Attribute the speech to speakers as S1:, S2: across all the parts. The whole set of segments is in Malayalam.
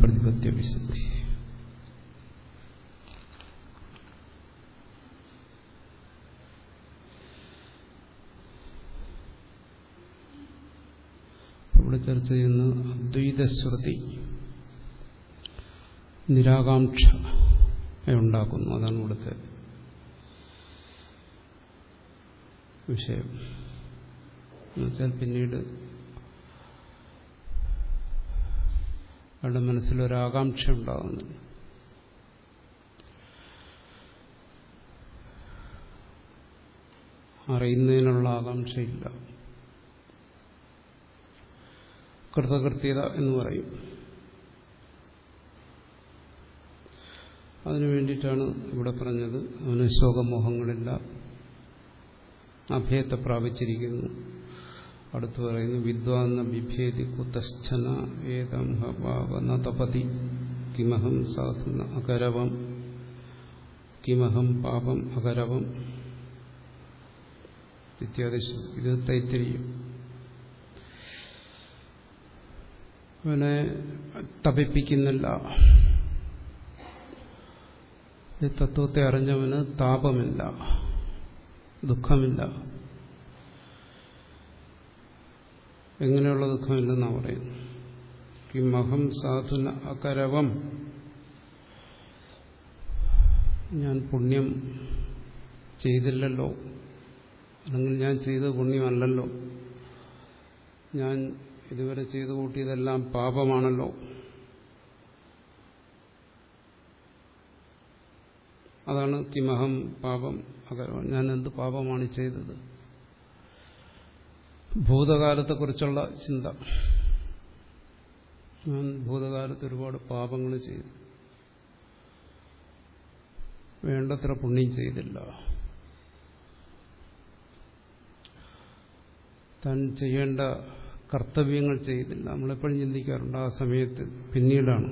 S1: പ്രതിപത്യ ഇവിടെ ചർച്ച ചെയ്യുന്ന അദ്വൈതശ്രുതി നിരാകാംക്ഷ ഉണ്ടാക്കുന്നു. അതാണ് ഇവിടുത്തെ വിഷയം. എന്നുവെച്ചാൽ പിന്നീട് അവരുടെ മനസ്സിലൊരാകാംക്ഷ ഉണ്ടാകുന്നു അറിയുന്നതിനുള്ള ആകാംക്ഷയില്ല. കൃതകൃത്യത എന്ന് പറയും. അതിനു വേണ്ടിയിട്ടാണ് ഇവിടെ പറഞ്ഞത് അവന് ശോകമോഹങ്ങളില്ല. അഭയത്തെ പ്രാപിച്ചിരിക്കുന്നു. അടുത്തു പറയുന്നു വിദ്വാന്ന ബിഭേദി കുതശ്ചന ഏതം ഹാവന തപതി. കിമഹം സാധു അകരവം. കിമഹം പാപം അകരവം. ഇത്യാദി ഇത് തൈത്തിരിയും. അവനെ തപിപ്പിക്കുന്നില്ല. തത്വത്തെ അറിഞ്ഞവന് താപമില്ല. ദുഃഖമില്ല. എങ്ങനെയുള്ള ദുഃഖമില്ലെന്നാ പറയുന്നു ഈ കിമഹം സാധുന അകരവം. ഞാൻ പുണ്യം ചെയ്തില്ലല്ലോ. അല്ലെങ്കിൽ ഞാൻ ചെയ്ത പുണ്യമല്ലല്ലോ. ഞാൻ ഇതുവരെ ചെയ്തു കൂട്ടിയതെല്ലാം പാപമാണല്ലോ. അതാണ് കിമഹം പാപം അകരവം ഞാൻ എന്ത് പാപമാണ് ചെയ്തത്? ഭൂതകാലത്തെക്കുറിച്ചുള്ള ചിന്ത. ഞാൻ ഭൂതകാലത്ത് ഒരുപാട് പാപങ്ങൾ ചെയ്തു. വേണ്ടത്ര പുണ്യം ചെയ്തില്ല. താൻ ചെയ്യേണ്ട കർത്തവ്യങ്ങൾ ചെയ്തില്ല. നമ്മളെപ്പോഴും ചിന്തിക്കാറുണ്ട് ആ സമയത്ത് പിന്നീടാണ്.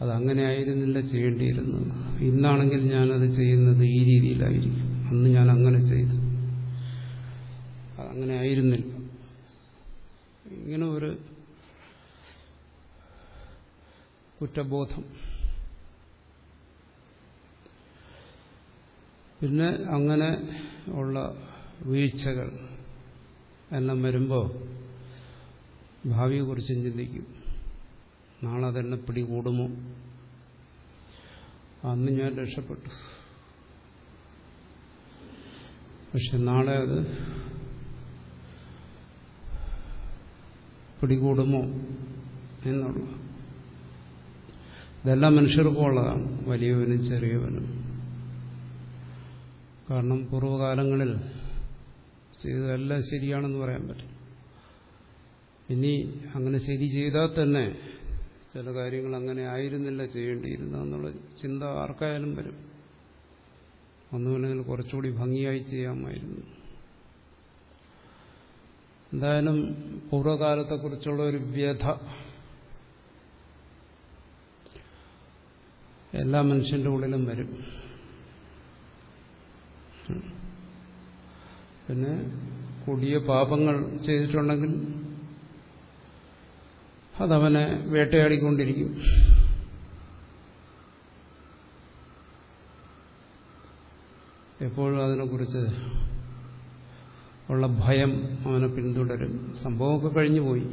S1: അതങ്ങനെ ആയിരുന്നില്ല ചെയ്യേണ്ടിയിരുന്നത്. ഇന്നാണെങ്കിൽ ഞാനത് ചെയ്യുന്നത് ഈ രീതിയിലായിരിക്കും. അന്ന് ഞാൻ അങ്ങനെ ചെയ്തു. അതങ്ങനെ ആയിരുന്നില്ല ഇങ്ങനെ ഒരു കുറ്റബോധം. പിന്നെ അങ്ങനെ ഉള്ള വീഴ്ചകൾ എല്ലാം വരുമ്പോൾ ഭാവിയെക്കുറിച്ചും ചിന്തിക്കും. നാളെ അതെന്നെ പിടികൂടുമോ? അന്ന് ഞാൻ രക്ഷപ്പെട്ടു. പക്ഷെ നാളെ അത് പിടികൂടുമോ എന്നുള്ള. ഇതെല്ലാം മനുഷ്യർക്കും ഉള്ളതാണ് വലിയവനും ചെറിയവനും. കാരണം പൂർവകാലങ്ങളിൽ ചെയ്തതെല്ലാം ശരിയാണെന്ന് പറയാൻ പറ്റും ഇനി അങ്ങനെ ശരി ചെയ്താൽ തന്നെ ചില കാര്യങ്ങൾ അങ്ങനെ ആയിരുന്നില്ല ചെയ്യേണ്ടിയിരുന്നെന്നുള്ള ചിന്ത ആർക്കായാലും വരും. ഒന്നുമില്ലെങ്കിൽ കുറച്ചുകൂടി ഭംഗിയായി ചെയ്യാമായിരുന്നു. എന്തായാലും പൂർവകാലത്തെക്കുറിച്ചുള്ള ഒരു വ്യഥ. എല്ലാ മനുഷ്യന്റെ ഉള്ളിലും വരും. പിന്നെ കൊടിയ പാപങ്ങൾ ചെയ്തിട്ടുണ്ടെങ്കിൽ അതവനെ വേട്ടയാടിക്കൊണ്ടിരിക്കും. എപ്പോഴും അതിനെക്കുറിച്ച് ഉള്ള ഭയം അവനെ പിന്തുടരും. സംഭവമൊക്കെ കഴിഞ്ഞുപോയി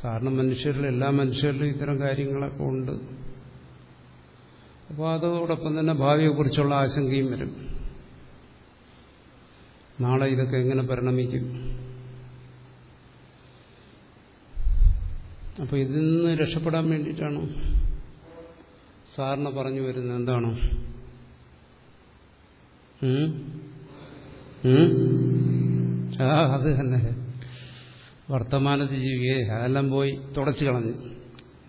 S1: സാധാരണ മനുഷ്യരിൽ എല്ലാ മനുഷ്യരിലും ഇത്തരം കാര്യങ്ങളൊക്കെ ഉണ്ട്. അപ്പോൾ അതോടൊപ്പം തന്നെ ഭാവിയെക്കുറിച്ചുള്ള ആശങ്കയും വരും. നാളെ ഇതൊക്കെ എങ്ങനെ പരിണമിക്കും? അപ്പോൾ ഇതിൽ നിന്ന് രക്ഷപ്പെടാൻ വേണ്ടിയിട്ടാണ് സാറിന് പറഞ്ഞു വരുന്നത്. എന്താണ്? അത് തന്നെ. വർത്തമാനത്തിൽ ജീവിക്കേ അതെല്ലാം പോയി തുടച്ചു കളഞ്ഞു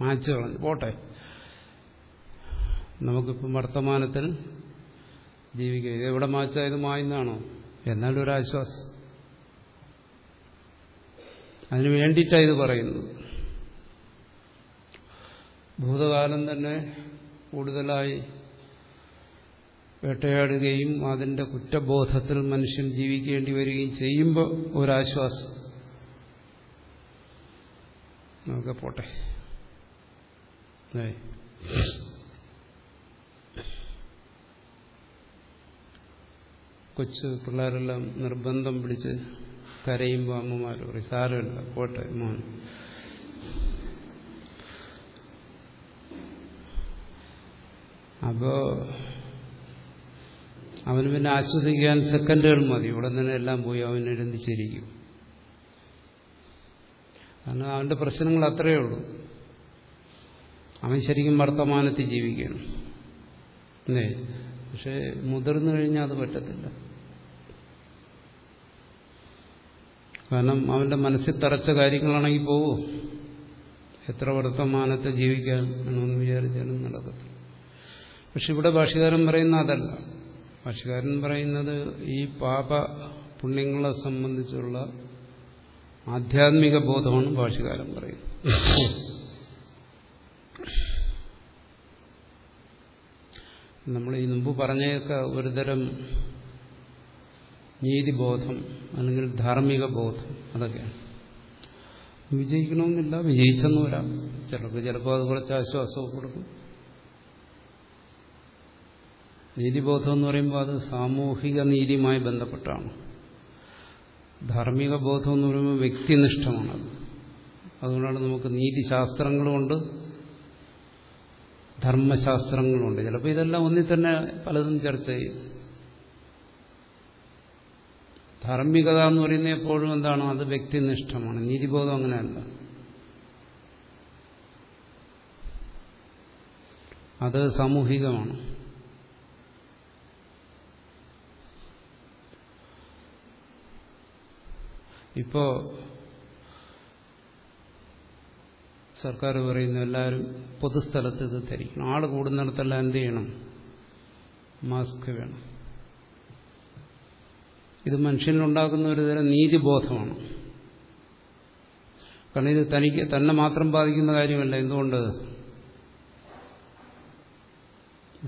S1: മാച്ചു കളഞ്ഞു. പോട്ടെ. നമുക്കിപ്പം വർത്തമാനത്തിൽ ജീവിക്കുക. ഇത് എവിടെ മാച്ചായത് മായുന്നതാണോ? എന്നാലും ഒരാശ്വാസം അതിനു വേണ്ടിയിട്ടാണ് ഇത് പറയുന്നത്. ഭൂതകാലം തന്നെ കൂടുതലായി വേട്ടയാടുകയും അതിന്റെ കുറ്റബോധത്തിൽ മനുഷ്യൻ ജീവിക്കേണ്ടി വരികയും ചെയ്യുമ്പോൾ ഒരാശ്വാസം. നമുക്ക് പോട്ടെ. കൊച്ചു പിള്ളേരെല്ലാം നിർബന്ധം പിടിച്ച് കരയുമ്പോൾ അമ്മമാർ പറയും സാരമില്ല പോട്ടെ മോൻ. അപ്പോ അവന് പിന്നെ ആശ്വസിക്കാൻ സെക്കൻഡുകൾ മതി. ഇവിടെ തന്നെ എല്ലാം പോയി അവൻ എഴുതിച്ചിരിക്കും കാരണം അവന്റെ പ്രശ്നങ്ങൾ അത്രയേ ഉള്ളൂ. അവൻ ശരിക്കും വർത്തമാനത്തിൽ ജീവിക്കണം. അല്ലേ? പക്ഷെ മുതിർന്നു കഴിഞ്ഞാൽ അത് പറ്റത്തില്ല. കാരണം അവന്റെ മനസ്സിൽ തറച്ച കാര്യങ്ങളാണെങ്കിൽ പോവും? എത്ര വർത്തമാനത്തെ ജീവിക്കാൻ എന്നൊന്ന് വിചാരിച്ചാലും നടക്കത്തില്ല. പക്ഷെ ഇവിടെ ഭാഷകാരൻ പറയുന്ന അതല്ല. ഭാഷകാരൻ പറയുന്നത് ഈ പാപ പുണ്യങ്ങളെ സംബന്ധിച്ചുള്ള ആധ്യാത്മിക ബോധമാണ് ഭാഷകാരൻ പറയുന്നത്. നമ്മൾ ഈ മുമ്പ് പറഞ്ഞൊക്കെ ഒരുതരം നീതിബോധം അല്ലെങ്കിൽ ധാർമ്മിക ബോധം അതൊക്കെയാണ്. വിജയിക്കണമെന്നില്ല വിജയിച്ചെന്ന് വരാം. ചിലർക്ക് ചിലപ്പോൾ അത് കുറച്ച് ആശ്വാസവും കൊടുക്കും. നീതിബോധം എന്ന് പറയുമ്പോൾ അത് സാമൂഹിക നീതിയുമായി ബന്ധപ്പെട്ടാണ്. ധാർമ്മിക ബോധം എന്ന് പറയുമ്പോൾ വ്യക്തിനിഷ്ഠമാണത്. അതുകൊണ്ടാണ് നമുക്ക് നീതിശാസ്ത്രങ്ങളുമുണ്ട് ധർമ്മശാസ്ത്രങ്ങളുമുണ്ട്. ചിലപ്പോൾ ഇതെല്ലാം ഒന്നിൽ തന്നെ പലതും ചർച്ച ചെയ്യും. ധാർമ്മികത എന്ന് പറയുന്നത് എപ്പോഴും എന്താണ്? അത് വ്യക്തിനിഷ്ഠമാണ്. നീതിബോധം അങ്ങനെയല്ല. അത് സാമൂഹികമാണ്. ഇപ്പോ സർക്കാർ പറയുന്നു എല്ലാവരും പൊതുസ്ഥലത്ത് ഇത് ധരിക്കണം ആൾ കൂടുന്നിടത്തെല്ലാം എന്ത് ചെയ്യണം? മാസ്ക് വേണം. ഇത് മനുഷ്യനുണ്ടാക്കുന്ന ഒരു തരം നീതിബോധമാണ്. കാരണം ഇത് തനിക്ക് തന്നെ മാത്രം ബാധിക്കുന്ന കാര്യമല്ല. എന്തുകൊണ്ട്?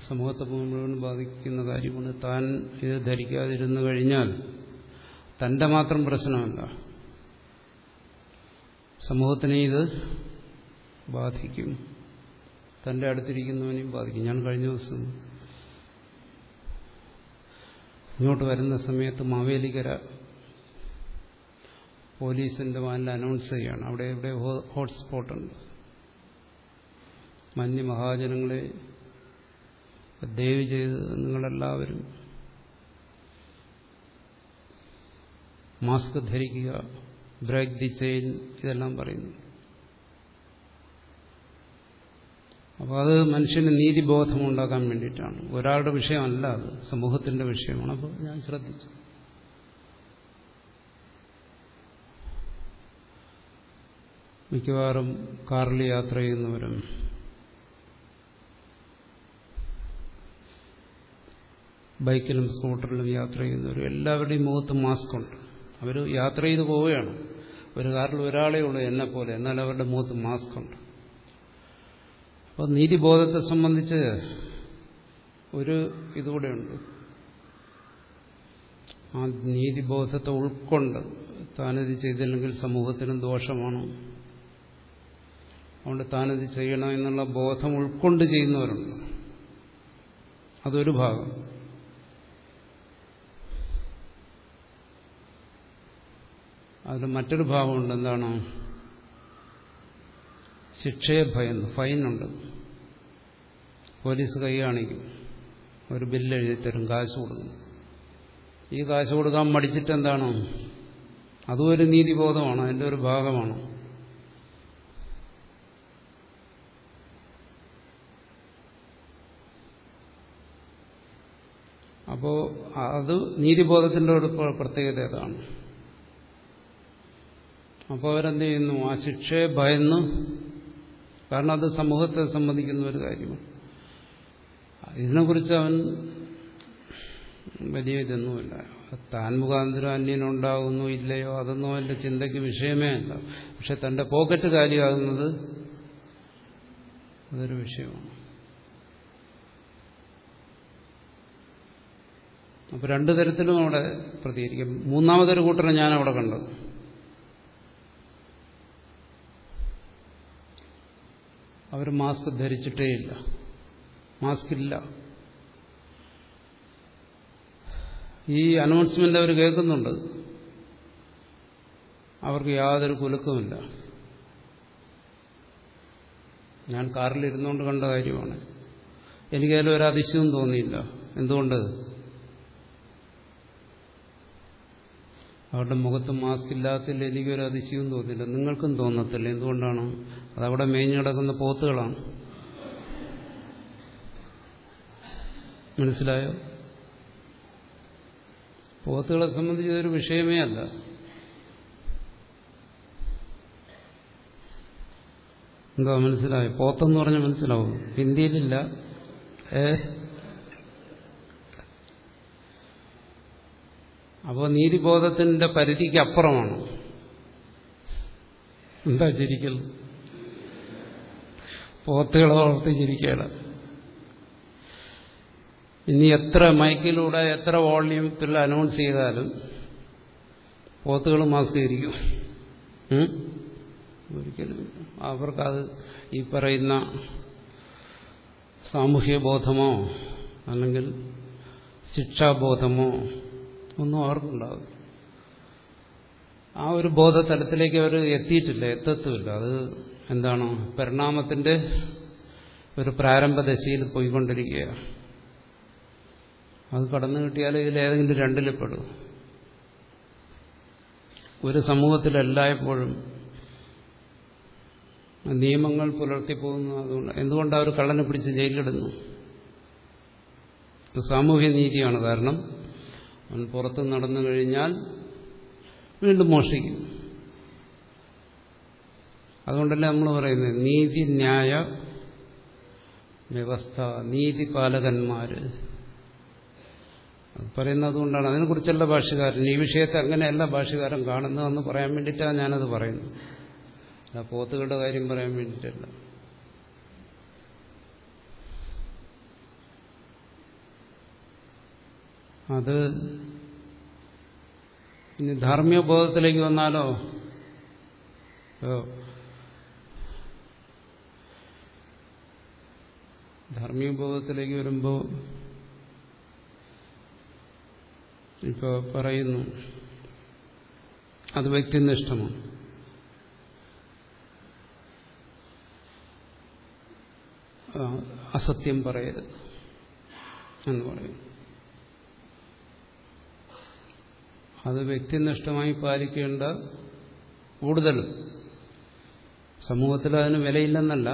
S1: സമൂഹത്തെ മുഴുവൻ ബാധിക്കുന്ന കാര്യമാണ്. താൻ ഇത് ധരിക്കാതിരുന്നു കഴിഞ്ഞാൽ തന്റെ മാത്രം പ്രശ്നമല്ല സമൂഹത്തിനെ ഇത് ബാധിക്കും. തന്റെ അടുത്തിരിക്കുന്നവനെയും ബാധിക്കും. ഞാൻ കഴിഞ്ഞ ദിവസം ഇങ്ങോട്ട് വരുന്ന സമയത്ത് മാവേലിക്കര പോലീസിന്റെ വാനിൽ അനൗൺസ് ചെയ്യാണ്. അവിടെ ഇവിടെ ഹോട്ട്സ്പോട്ടുണ്ട് മഞ്ഞ് മഹാജനങ്ങളെ ദയവ് ചെയ്ത് നിങ്ങളെല്ലാവരും മാസ്ക് ധരിക്കുക ബ്രേക്ക് ദി ചെയിൻ ഇതെല്ലാം പറയുന്നു. അപ്പോൾ അത് മനുഷ്യന് നീതിബോധം ഉണ്ടാക്കാൻ വേണ്ടിയിട്ടാണ്. ഒരാളുടെ വിഷയമല്ല അത് സമൂഹത്തിന്റെ വിഷയമാണ്. അപ്പോൾ ഞാൻ ശ്രദ്ധിച്ചു. മിക്കവാറും കാറിൽ യാത്ര ചെയ്യുന്നവരും ബൈക്കിലും സ്കൂട്ടറിലും യാത്ര ചെയ്യുന്നവരും എല്ലാവരുടെയും മുഖത്ത് മാസ്ക് ഉണ്ട്. അവർ യാത്ര ചെയ്ത് പോവുകയാണ്. ഒരു കാറിൽ ഒരാളേ ഉള്ളൂ എന്നെ പോലെ എന്നാൽ അവരുടെ മുഖത്ത് മാസ്ക് ഉണ്ട്. അപ്പോൾ നീതിബോധത്തെ സംബന്ധിച്ച് ഒരു ഇതുകൂടെയുണ്ട് ആ നീതിബോധത്തെ ഉൾക്കൊണ്ട് താനത് ചെയ്തില്ലെങ്കിൽ സമൂഹത്തിനും ദോഷമാണ്? അതുകൊണ്ട് താനത് ചെയ്യണം എന്നുള്ള ബോധം ഉൾക്കൊണ്ട് ചെയ്യുന്നവരുണ്ട്. അതൊരു ഭാഗം. അതിൽ മറ്റൊരു ഭാവമുണ്ട്. എന്താണ്? ശിക്ഷയെ ഭയന്ന് ഫൈനുണ്ട്. പോലീസ് കൈ കാണിക്കും. ഒരു ബില്ല് തരും കാശ് കൊടുക്കും. ഈ കാശ് കൊടുക്കാൻ മടിച്ചിട്ട് എന്താണ്? അതും ഒരു നീതിബോധമാണ് അതിന്റെ ഒരു ഭാഗമാണ്. അപ്പോൾ അത് നീതിബോധത്തിന്റെ ഒരു പ്രത്യേകത അതാണ് അപ്പോൾ അവരെന്ത് ചെയ്യുന്നു ആ ശിക്ഷയെ ഭയന്ന്. കാരണം അത് സമൂഹത്തെ സംബന്ധിക്കുന്ന ഒരു കാര്യമാണ്. ഇതിനെക്കുറിച്ച് അവൻ വലിയ ഇതൊന്നുമില്ല. താൻ മുഖാന്തരം അന്യനുണ്ടാകുന്നു ഇല്ലയോ അതൊന്നും അവന്റെ ചിന്തയ്ക്ക് വിഷയമേ അല്ല. പക്ഷെ തന്റെ പോക്കറ്റ് കാര്യമാകുന്നത് അതൊരു വിഷയമാണ്. അപ്പോൾ രണ്ടു തരത്തിലും അവിടെ പ്രതികരിക്കും. മൂന്നാമതൊരു കൂട്ടരെ ഞാൻ അവിടെ കണ്ടു. അവർ മാസ്ക് ധരിച്ചിട്ടേ ഇല്ല. മാസ്ക് ഇല്ല. ഈ അനൗൺസ്മെന്റ് അവർ കേൾക്കുന്നുണ്ട്. അവർക്ക് യാതൊരു കുലുക്കമില്ല ഞാൻ കാറിൽ ഇരുന്നുകൊണ്ട് കണ്ട കാര്യമാണ്. എനിക്കതിൽ ഒരു അതിശയവും തോന്നിയില്ല. എന്തുകൊണ്ട്? അവരുടെ മുഖത്ത് മാസ്ക് ഇല്ലാത്തതിൽ എനിക്കൊരു അതിശയവും തോന്നിയില്ല. നിങ്ങൾക്കും തോന്നത്തില്ല. എന്തുകൊണ്ടാണ് അതവിടെ മേഞ്ഞു കിടക്കുന്ന പോത്തുകളാണ്. മനസ്സിലായോ? പോത്തുകളെ സംബന്ധിച്ച് ഇതൊരു വിഷയമേ അല്ല. എന്താ മനസ്സിലായോ? പോത്തെന്ന് പറഞ്ഞാൽ മനസ്സിലാവും. ഹിന്ദിയിലില്ല. ഏ? അപ്പോൾ നീതിബോധത്തിന്റെ പരിധിക്ക് അപ്പുറമാണ്. എന്താ ചിരിക്കൽ? പോത്തുകളെ വളർത്തിച്ചിരിക്കുകയാണ്. ഇനി എത്ര മൈക്കിലൂടെ എത്ര വോള്യൂത്തിൽ അനൗൺസ് ചെയ്താലും പോത്തുകൾ മാസ്ക് ധരിക്കും ഒരിക്കലും അവർക്കത് ഈ പറയുന്ന സാമൂഹ്യ ബോധമോ അല്ലെങ്കിൽ ശിക്ഷാബോധമോ ഒന്നും അവർക്കുണ്ടാവും ആ ഒരു ബോധതലത്തിലേക്ക് അവർ എത്തിയിട്ടില്ല എത്തത്തുമില്ല. അത് എന്താണ് പരിണാമത്തിന്റെ ഒരു പ്രാരംഭ ദശയിൽ പോയിക്കൊണ്ടിരിക്കുകയാണ്. അത് കടന്നു കിട്ടിയാൽ ഇതിലേതെങ്കിലും രണ്ടിൽ പെടും. ഒരു സമൂഹത്തിലെല്ലായ്പ്പോഴും നിയമങ്ങൾ പുലർത്തിപ്പോകുന്നു അതുകൊണ്ട് എന്തുകൊണ്ട് അവർ കള്ളനെ പിടിച്ച് ജയിലിലിടുന്നു? സാമൂഹ്യ നീതിയാണ് കാരണം. അവൻ പുറത്ത് നടന്നു കഴിഞ്ഞാൽ വീണ്ടും മോഷ്ടിക്കും. അതുകൊണ്ടല്ലേ നമ്മൾ പറയുന്നത്? നീതി ന്യായ വ്യവസ്ഥ നീതിപാലകന്മാര് പറയുന്നത് അതുകൊണ്ടാണ് അതിനെക്കുറിച്ചല്ല ഭാഷകാരൻ. ഈ വിഷയത്തെ അങ്ങനെയല്ല ഭാഷകാരൻ കാണുന്നതെന്ന് പറയാൻ വേണ്ടിയിട്ടാണ് ഞാനത് പറയുന്നത്. ആ പോത്തുകളുടെ കാര്യം പറയാൻ വേണ്ടിയിട്ടല്ല. അത് ഇനി ധാർമ്മിക ബോധത്തിലേക്ക് വന്നാലോ? ധാർമ്മിക ബോധത്തിലേക്ക് വരുമ്പോൾ ഇപ്പോൾ പറയുന്നു അത് വ്യക്തിനിഷ്ഠമാണ് അസത്യം പറയരുത് എന്ന് പറയും. അത് വ്യക്തിനിഷ്ഠമായി പാലിക്കേണ്ട കൂടുതൽ. സമൂഹത്തിൽ അതിന് വിലയില്ലെന്നല്ല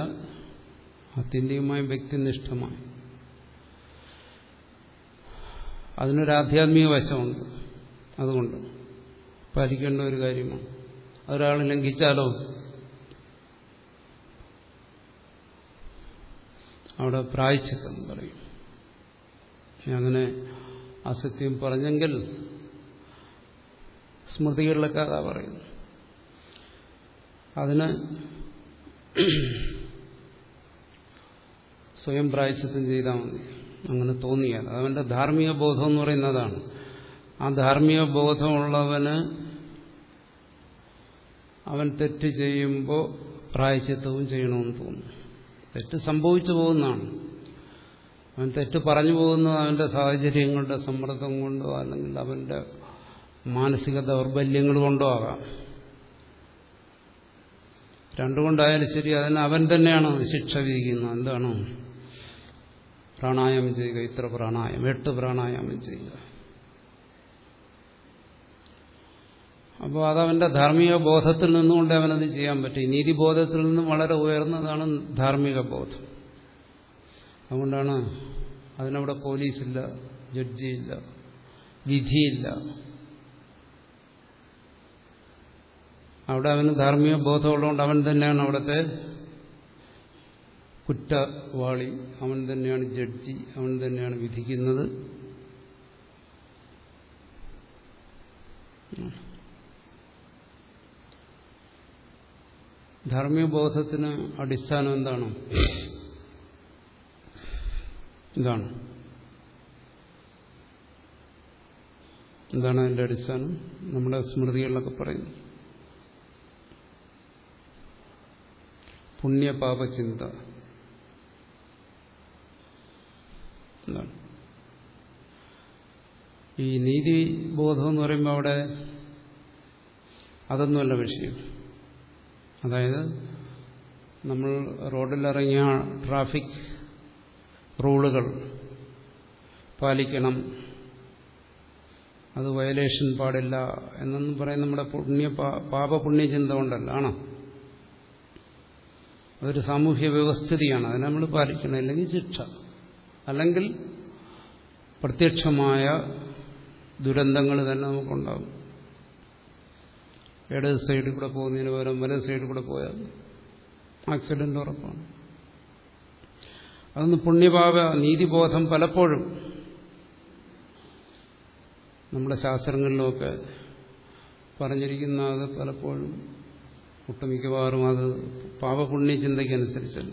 S1: ആത്യന്തികമായി വ്യക്തിനിഷ്ഠമായി. അതിനൊരു ആധ്യാത്മിക വശമുണ്ട്. അതുകൊണ്ട് പാലിക്കേണ്ട ഒരു കാര്യമാണ്. ഒരാൾ ലംഘിച്ചാലോ? അവിടെ പ്രായച്ചിത്തം പറയും. അങ്ങനെ അസത്യം പറഞ്ഞെങ്കിൽ സ്മൃതികളിലൊക്കെ അതാ പറയുന്നു അതിന് സ്വയം പ്രായച്ചിത്തം ചെയ്താൽ മതി. അങ്ങനെ തോന്നിയാൽ. അവന്റെ ധാർമ്മിക ബോധം എന്ന് പറയുന്നതാണ്. ആ ധാർമ്മിക ബോധമുള്ളവന് അവൻ തെറ്റ് ചെയ്യുമ്പോൾ പ്രായച്ചിത്തവും ചെയ്യണമെന്ന് തോന്നുന്നു. തെറ്റ് സംഭവിച്ചു പോകുന്നതാണ്. അവൻ തെറ്റ് പറഞ്ഞു പോകുന്നത് സാഹചര്യം സാഹചര്യങ്ങളുടെ സമ്മർദ്ദം കൊണ്ടോ അല്ലെങ്കിൽ അവന്റെ മാനസിക ദൗർബല്യങ്ങൾ കൊണ്ടോ ആകാം. രണ്ടുകൊണ്ടായാലും ശരി അതിന് അവൻ തന്നെയാണ് ശിക്ഷ വിധിക്കുന്നത്. എന്താണ്? പ്രാണായാമം ചെയ്യുക ഇത്ര പ്രാണായാമം എട്ട് പ്രാണായാമം ചെയ്യുക. അപ്പോൾ അതവന്റെ ധാർമ്മിക ബോധത്തിൽ നിന്നുകൊണ്ട് അവനത് ചെയ്യാൻ പറ്റും. നീതിബോധത്തിൽ നിന്നും വളരെ ഉയർന്നതാണ് ധാർമ്മിക ബോധം. അതുകൊണ്ടാണ് അതിനവിടെ പോലീസില്ല ജഡ്ജിയില്ല വിധിയില്ല. അവിടെ അവന് ധാർമ്മിക ബോധമുള്ളതുകൊണ്ട് അവൻ തന്നെയാണ് അവിടുത്തെ കുറ്റവാളി. അവൻ തന്നെയാണ് ജഡ്ജി. അവൻ തന്നെയാണ് വിധിക്കുന്നത്. ധർമ്മബോധത്തിന് അടിസ്ഥാനം എന്താണ്? ഇതാണ്. എന്താണ് അതിന്റെ അടിസ്ഥാനം? നമ്മുടെ സ്മൃതികളിലൊക്കെ പറയുന്നു. പുണ്യപാപചിന്ത. എന്താണ് ഈ നീതിബോധം എന്ന് പറയുമ്പോൾ അവിടെ അതൊന്നുമല്ല വിഷയം. അതായത് നമ്മൾ റോഡിലിറങ്ങിയ ട്രാഫിക് റൂളുകൾ പാലിക്കണം. അത് വയലേഷൻ പാടില്ല എന്നൊന്നും പറയാൻ നമ്മുടെ പുണ്യ പാപ പാപപുണ്യചിന്ത കൊണ്ടല്ല ആണോ? അതൊരു സാമൂഹ്യ വ്യവസ്ഥിതിയാണ്. അതിനെ നമ്മൾ പാലിക്കണം. അല്ലെങ്കിൽ ശിക്ഷ. അല്ലെങ്കിൽ പ്രത്യക്ഷമായ ദുരന്തങ്ങൾ തന്നെ നമുക്കുണ്ടാകും. ഇടത് സൈഡിൽ കൂടെ പോകുന്നതിന് പകരം വലത് സൈഡിൽ കൂടെ പോയാൽ ആക്സിഡന്റ് ഉറപ്പാണ്. അതൊന്ന് പുണ്യഭാവ നീതിബോധം പലപ്പോഴും നമ്മുടെ ശാസ്ത്രങ്ങളിലുമൊക്കെ പറഞ്ഞിരിക്കുന്ന അത് പലപ്പോഴും ഒട്ടുമിക്കവാറും അത് പാപപുണ്യ ചിന്തയ്ക്കനുസരിച്ചല്ല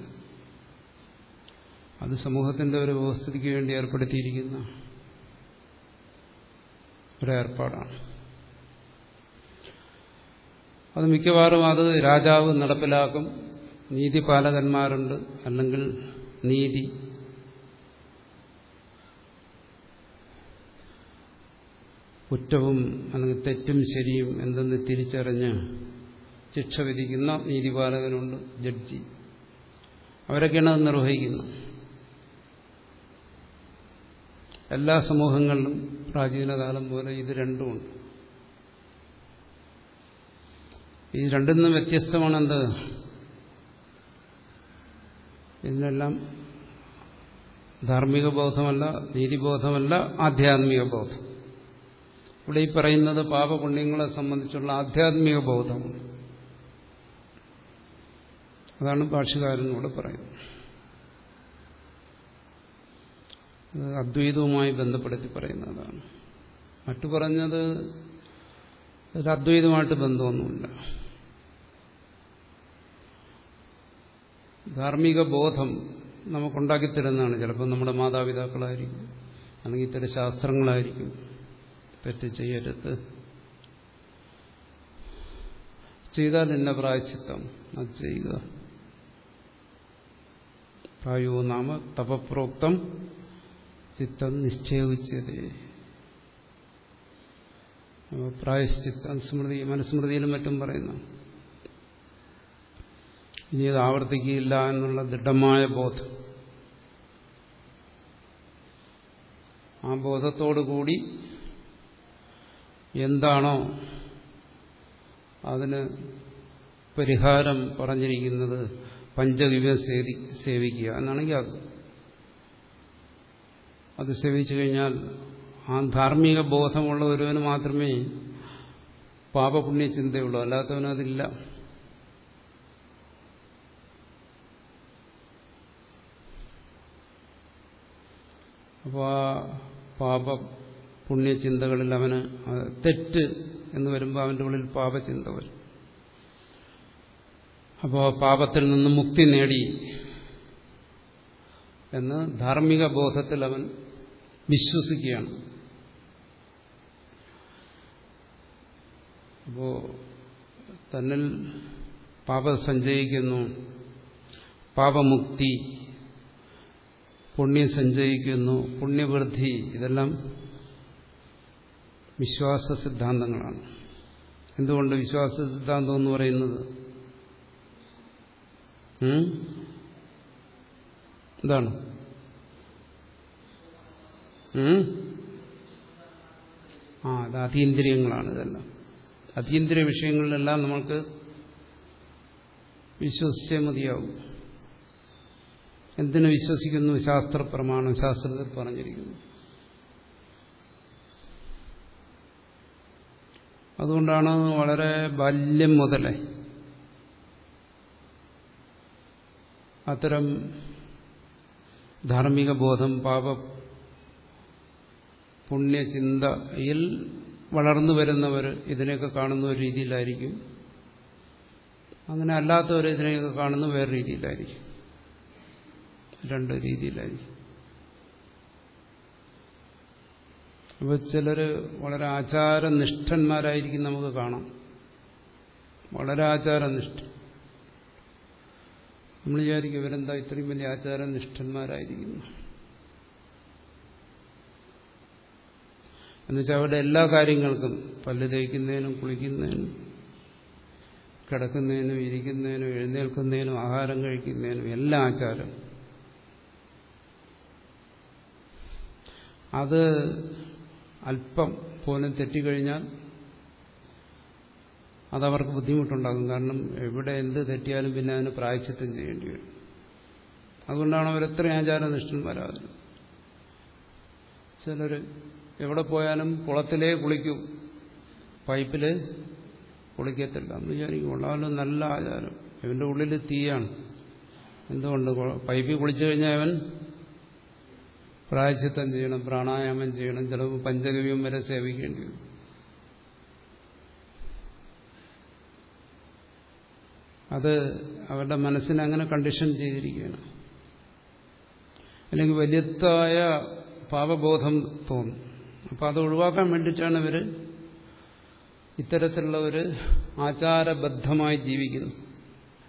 S1: അത് സമൂഹത്തിന്റെ ഒരു വ്യവസ്ഥിതിക്ക് വേണ്ടി ഏർപ്പെടുത്തിയിരിക്കുന്ന ഒരേർപ്പാടാണ്. അത് മിക്കവാറും അത് രാജാവ് നടപ്പിലാക്കും നീതിപാലകന്മാരുണ്ട് അല്ലെങ്കിൽ നീതി കുറ്റവും അല്ലെങ്കിൽ തെറ്റും ശരിയും എന്തെന്ന് തിരിച്ചറിഞ്ഞ് ശിക്ഷ വിധിക്കുന്ന നീതിപാലകനുണ്ട് ജഡ്ജി. അവരൊക്കെയാണ് അത് നിർവഹിക്കുന്നത്. എല്ലാ സമൂഹങ്ങളിലും പ്രാചീനകാലം പോലെ ഇത് രണ്ടുമുണ്ട്. ഈ രണ്ടിൽ നിന്നും വ്യത്യസ്തമാണ് എന്ത് ഇതിനെല്ലാം ധാർമ്മിക ബോധമല്ല നീതിബോധമല്ല ആധ്യാത്മിക ബോധം. ഇവിടെ ഈ പറയുന്നത് പാപപുണ്യങ്ങളെ സംബന്ധിച്ചുള്ള ആധ്യാത്മിക ബോധമാണ് അതാണ് ഭാഷകാരനോട് പറയുന്നത്. അദ്വൈതവുമായി ബന്ധപ്പെടുത്തി പറയുന്നതാണ്. മറ്റു പറഞ്ഞത് ഒരു അദ്വൈതമായിട്ട് ബന്ധമൊന്നുമില്ല. ധാർമ്മിക ബോധം നമുക്കുണ്ടാക്കിത്തരുന്നതാണ്. ചിലപ്പോൾ നമ്മുടെ മാതാപിതാക്കളായിരിക്കും അല്ലെങ്കിൽ ഇത്തരം ശാസ്ത്രങ്ങളായിരിക്കും തെറ്റ് ചെയ്യരുത്. ചെയ്താൽ എന്ന പ്രായച്ചിത്തം. അത് ചെയ്യുക. പ്രായോ നാമ തപപ്രോക്തം. ചിത്തം നിശ്ചയിച്ചത് പ്രായശ്ചിത്തം സ്മൃതി മനുസ്മൃതിയിലും മറ്റും പറയുന്നു. ഇനി അത് ആവർത്തിക്കുകയില്ല എന്നുള്ള ദൃഢമായ ബോധം. ആ ബോധത്തോടുകൂടി എന്താണോ അതിന് പരിഹാരം പറഞ്ഞിരിക്കുന്നത് പഞ്ചഗവ്യം സേവിക്കുക എന്നാണെങ്കിൽ അത് അത് സേവിച്ചു കഴിഞ്ഞാൽ ആ ധാർമ്മിക ബോധമുള്ള ഒരുവന് മാത്രമേ പാപപുണ്യ ചിന്തയുള്ളൂ അല്ലാത്തവനതില്ല അപ്പോൾ ആ പാപ പുണ്യചിന്തകളിൽ അവന് തെറ്റ് എന്ന് വരുമ്പോൾ അവന്റെ ഉള്ളിൽ പാപചിന്ത വരും. അപ്പോൾ പാപത്തിൽ നിന്ന് മുക്തി നേടി എന്ന് ധാർമ്മിക ബോധത്തിൽ അവൻ വിശ്വസിക്കുകയാണ്. അപ്പോ തന്നിൽ പാപം സഞ്ചയിക്കുന്നു പാപമുക്തി പുണ്യം സഞ്ചയിക്കുന്നു പുണ്യവൃദ്ധി ഇതെല്ലാം വിശ്വാസ സിദ്ധാന്തങ്ങളാണ്. എന്തുകൊണ്ട് വിശ്വാസ സിദ്ധാന്തം എന്ന് പറയുന്നത്? എന്താണ്? ആ അത് അതീന്ദ്രിയങ്ങളാണ് ഇതെല്ലാം. അതീന്ദ്രിയ വിഷയങ്ങളിലെല്ലാം നമ്മൾക്ക് വിശ്വസിച്ചേ മതിയാവും. എന്തിനു വിശ്വസിക്കുന്നു? ശാസ്ത്രപ്രമാണം ശാസ്ത്രത്തിൽ പറഞ്ഞിരിക്കുന്നു. അതുകൊണ്ടാണ് വളരെ ബാല്യം മുതലേ അത്തരം ധാർമ്മിക ബോധം പാപ പുണ്യചിന്തയിൽ വളർന്നു വരുന്നവർ ഇതിനെയൊക്കെ കാണുന്ന ഒരു രീതിയിലായിരിക്കും. അങ്ങനെ അല്ലാത്തവർ ഇതിനെയൊക്കെ കാണുന്ന വേറെ രീതിയിലായിരിക്കും. രണ്ട് രീതിയിലായിരിക്കും. അപ്പോൾ ചിലർ വളരെ ആചാരനിഷ്ഠന്മാരായിരിക്കും നമുക്ക് കാണാം. വളരെ ആചാരനിഷ്ഠ. നമ്മൾ വിചാരിക്കും ഇവരെന്താ ഇത്രയും വലിയ ആചാരനിഷ്ഠന്മാരായിരിക്കുന്നു. എന്നുവെച്ചാൽ അവരുടെ എല്ലാ കാര്യങ്ങൾക്കും പല്ല് തേക്കുന്നതിനും കുളിക്കുന്നതിനും കിടക്കുന്നതിനും ഇരിക്കുന്നതിനും എഴുന്നേൽക്കുന്നതിനും ആഹാരം കഴിക്കുന്നതിനും എല്ലാ ആചാരം. അത് അല്പം പോലും തെറ്റിക്കഴിഞ്ഞാൽ അതവർക്ക് ബുദ്ധിമുട്ടുണ്ടാകും. കാരണം എവിടെ എന്ത് തെറ്റിയാലും പിന്നെ അതിന് പ്രായച്ചിത്തം ചെയ്യേണ്ടി വരും. അതുകൊണ്ടാണ് അവരെത്രയും ആചാരനിഷ്ഠന്മാരാകുന്നത് ചിലർ എവിടെ പോയാലും കുളത്തിലേ കുളിക്കും. പൈപ്പിൽ കുളിക്കത്തില്ല. എന്ന് വിചാരിക്കും ഉള്ളാലും നല്ല ആചാരം. ഇവന്റെ ഉള്ളിൽ തീയാണ്. എന്തുകൊണ്ട്? പൈപ്പിൽ കുളിച്ചു കഴിഞ്ഞാൽ അവൻ പ്രായച്ചിത്തം ചെയ്യണം പ്രാണായാമം ചെയ്യണം ചിലപ്പോൾ പഞ്ചഗവ്യം വരെ സേവിക്കേണ്ടി വരും. അത് അവരുടെ മനസ്സിനെ അങ്ങനെ കണ്ടീഷൻ ചെയ്തിരിക്കുകയാണ്. അല്ലെങ്കിൽ വലിയതായ പാപബോധം തോന്നും. അപ്പം അത് ഒഴിവാക്കാൻ വേണ്ടിയിട്ടാണ് ഇവർ ഇത്തരത്തിലുള്ള ഒരു ആചാരബദ്ധമായി ജീവിക്കുന്നു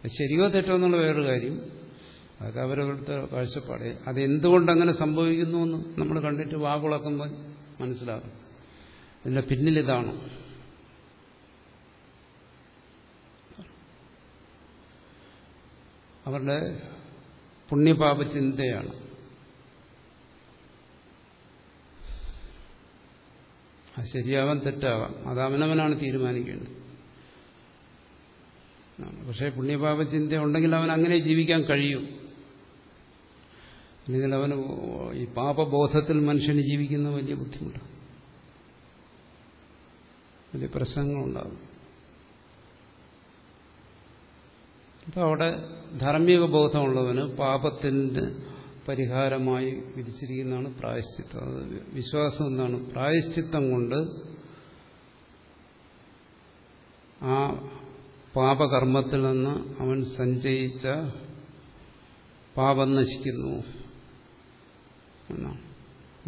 S1: ശരിയോ തെറ്റോ എന്നുള്ള വേറൊരു കാര്യം. അതൊക്കെ അവരവരുടെ കാഴ്ചപ്പാട്. അതെന്തുകൊണ്ടങ്ങനെ സംഭവിക്കുന്നു എന്ന് നമ്മൾ കണ്ടിട്ട് വാകുളക്കുമ്പോൾ മനസ്സിലാകും. ഇതിന്റെ പിന്നിലിതാണ് അവരുടെ പുണ്യപാപ ചിന്തയാണ്. അത് ശരിയാവാൻ തെറ്റാവാം. അത് അവനവനാണ് തീരുമാനിക്കേണ്ടത് പക്ഷേ പുണ്യപാപ ചിന്ത ഉണ്ടെങ്കിൽ അവൻ അങ്ങനെ ജീവിക്കാൻ കഴിയും. അല്ലെങ്കിൽ അവന് ഈ പാപബോധത്തിൽ മനുഷ്യന് ജീവിക്കുന്ന വലിയ ബുദ്ധിമുട്ടാണ്. വലിയ പ്രശ്നങ്ങളുണ്ടാകും. അപ്പം അവിടെ ധാർമ്മിക ബോധമുള്ളവന് പാപത്തിന്റെ പരിഹാരമായി വിധിച്ചിരിക്കുന്നതാണ് പ്രായശ്ചിത്തം. അത് വിശ്വാസം എന്താണ്? പ്രായശ്ചിത്തം കൊണ്ട് ആ പാപകർമ്മത്തിൽ നിന്ന് അവൻ സഞ്ചയിച്ച പാപം നശിക്കുന്നു എന്നാണ്.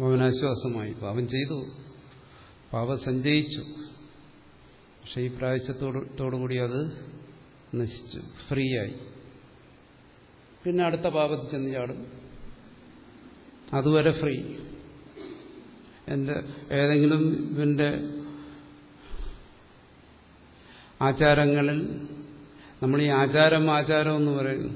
S1: അവനാശ്വാസമായി പാപം ചെയ്തു. പാപം സഞ്ചയിച്ചു. പക്ഷെ ഈ പ്രായച്ചത്തോടുകൂടി അത് നശിച്ചു. ഫ്രീ ആയി പിന്നെ അടുത്ത പാപത്തിൽ ചെന്ന് ചാടും. അതുവരെ ഫ്രീ. എന്റെ ഏതെങ്കിലും ഇവന്റെ ആചാരങ്ങളിൽ നമ്മൾ ഈ ആചാരം ആചാരം എന്ന് പറയുന്നു.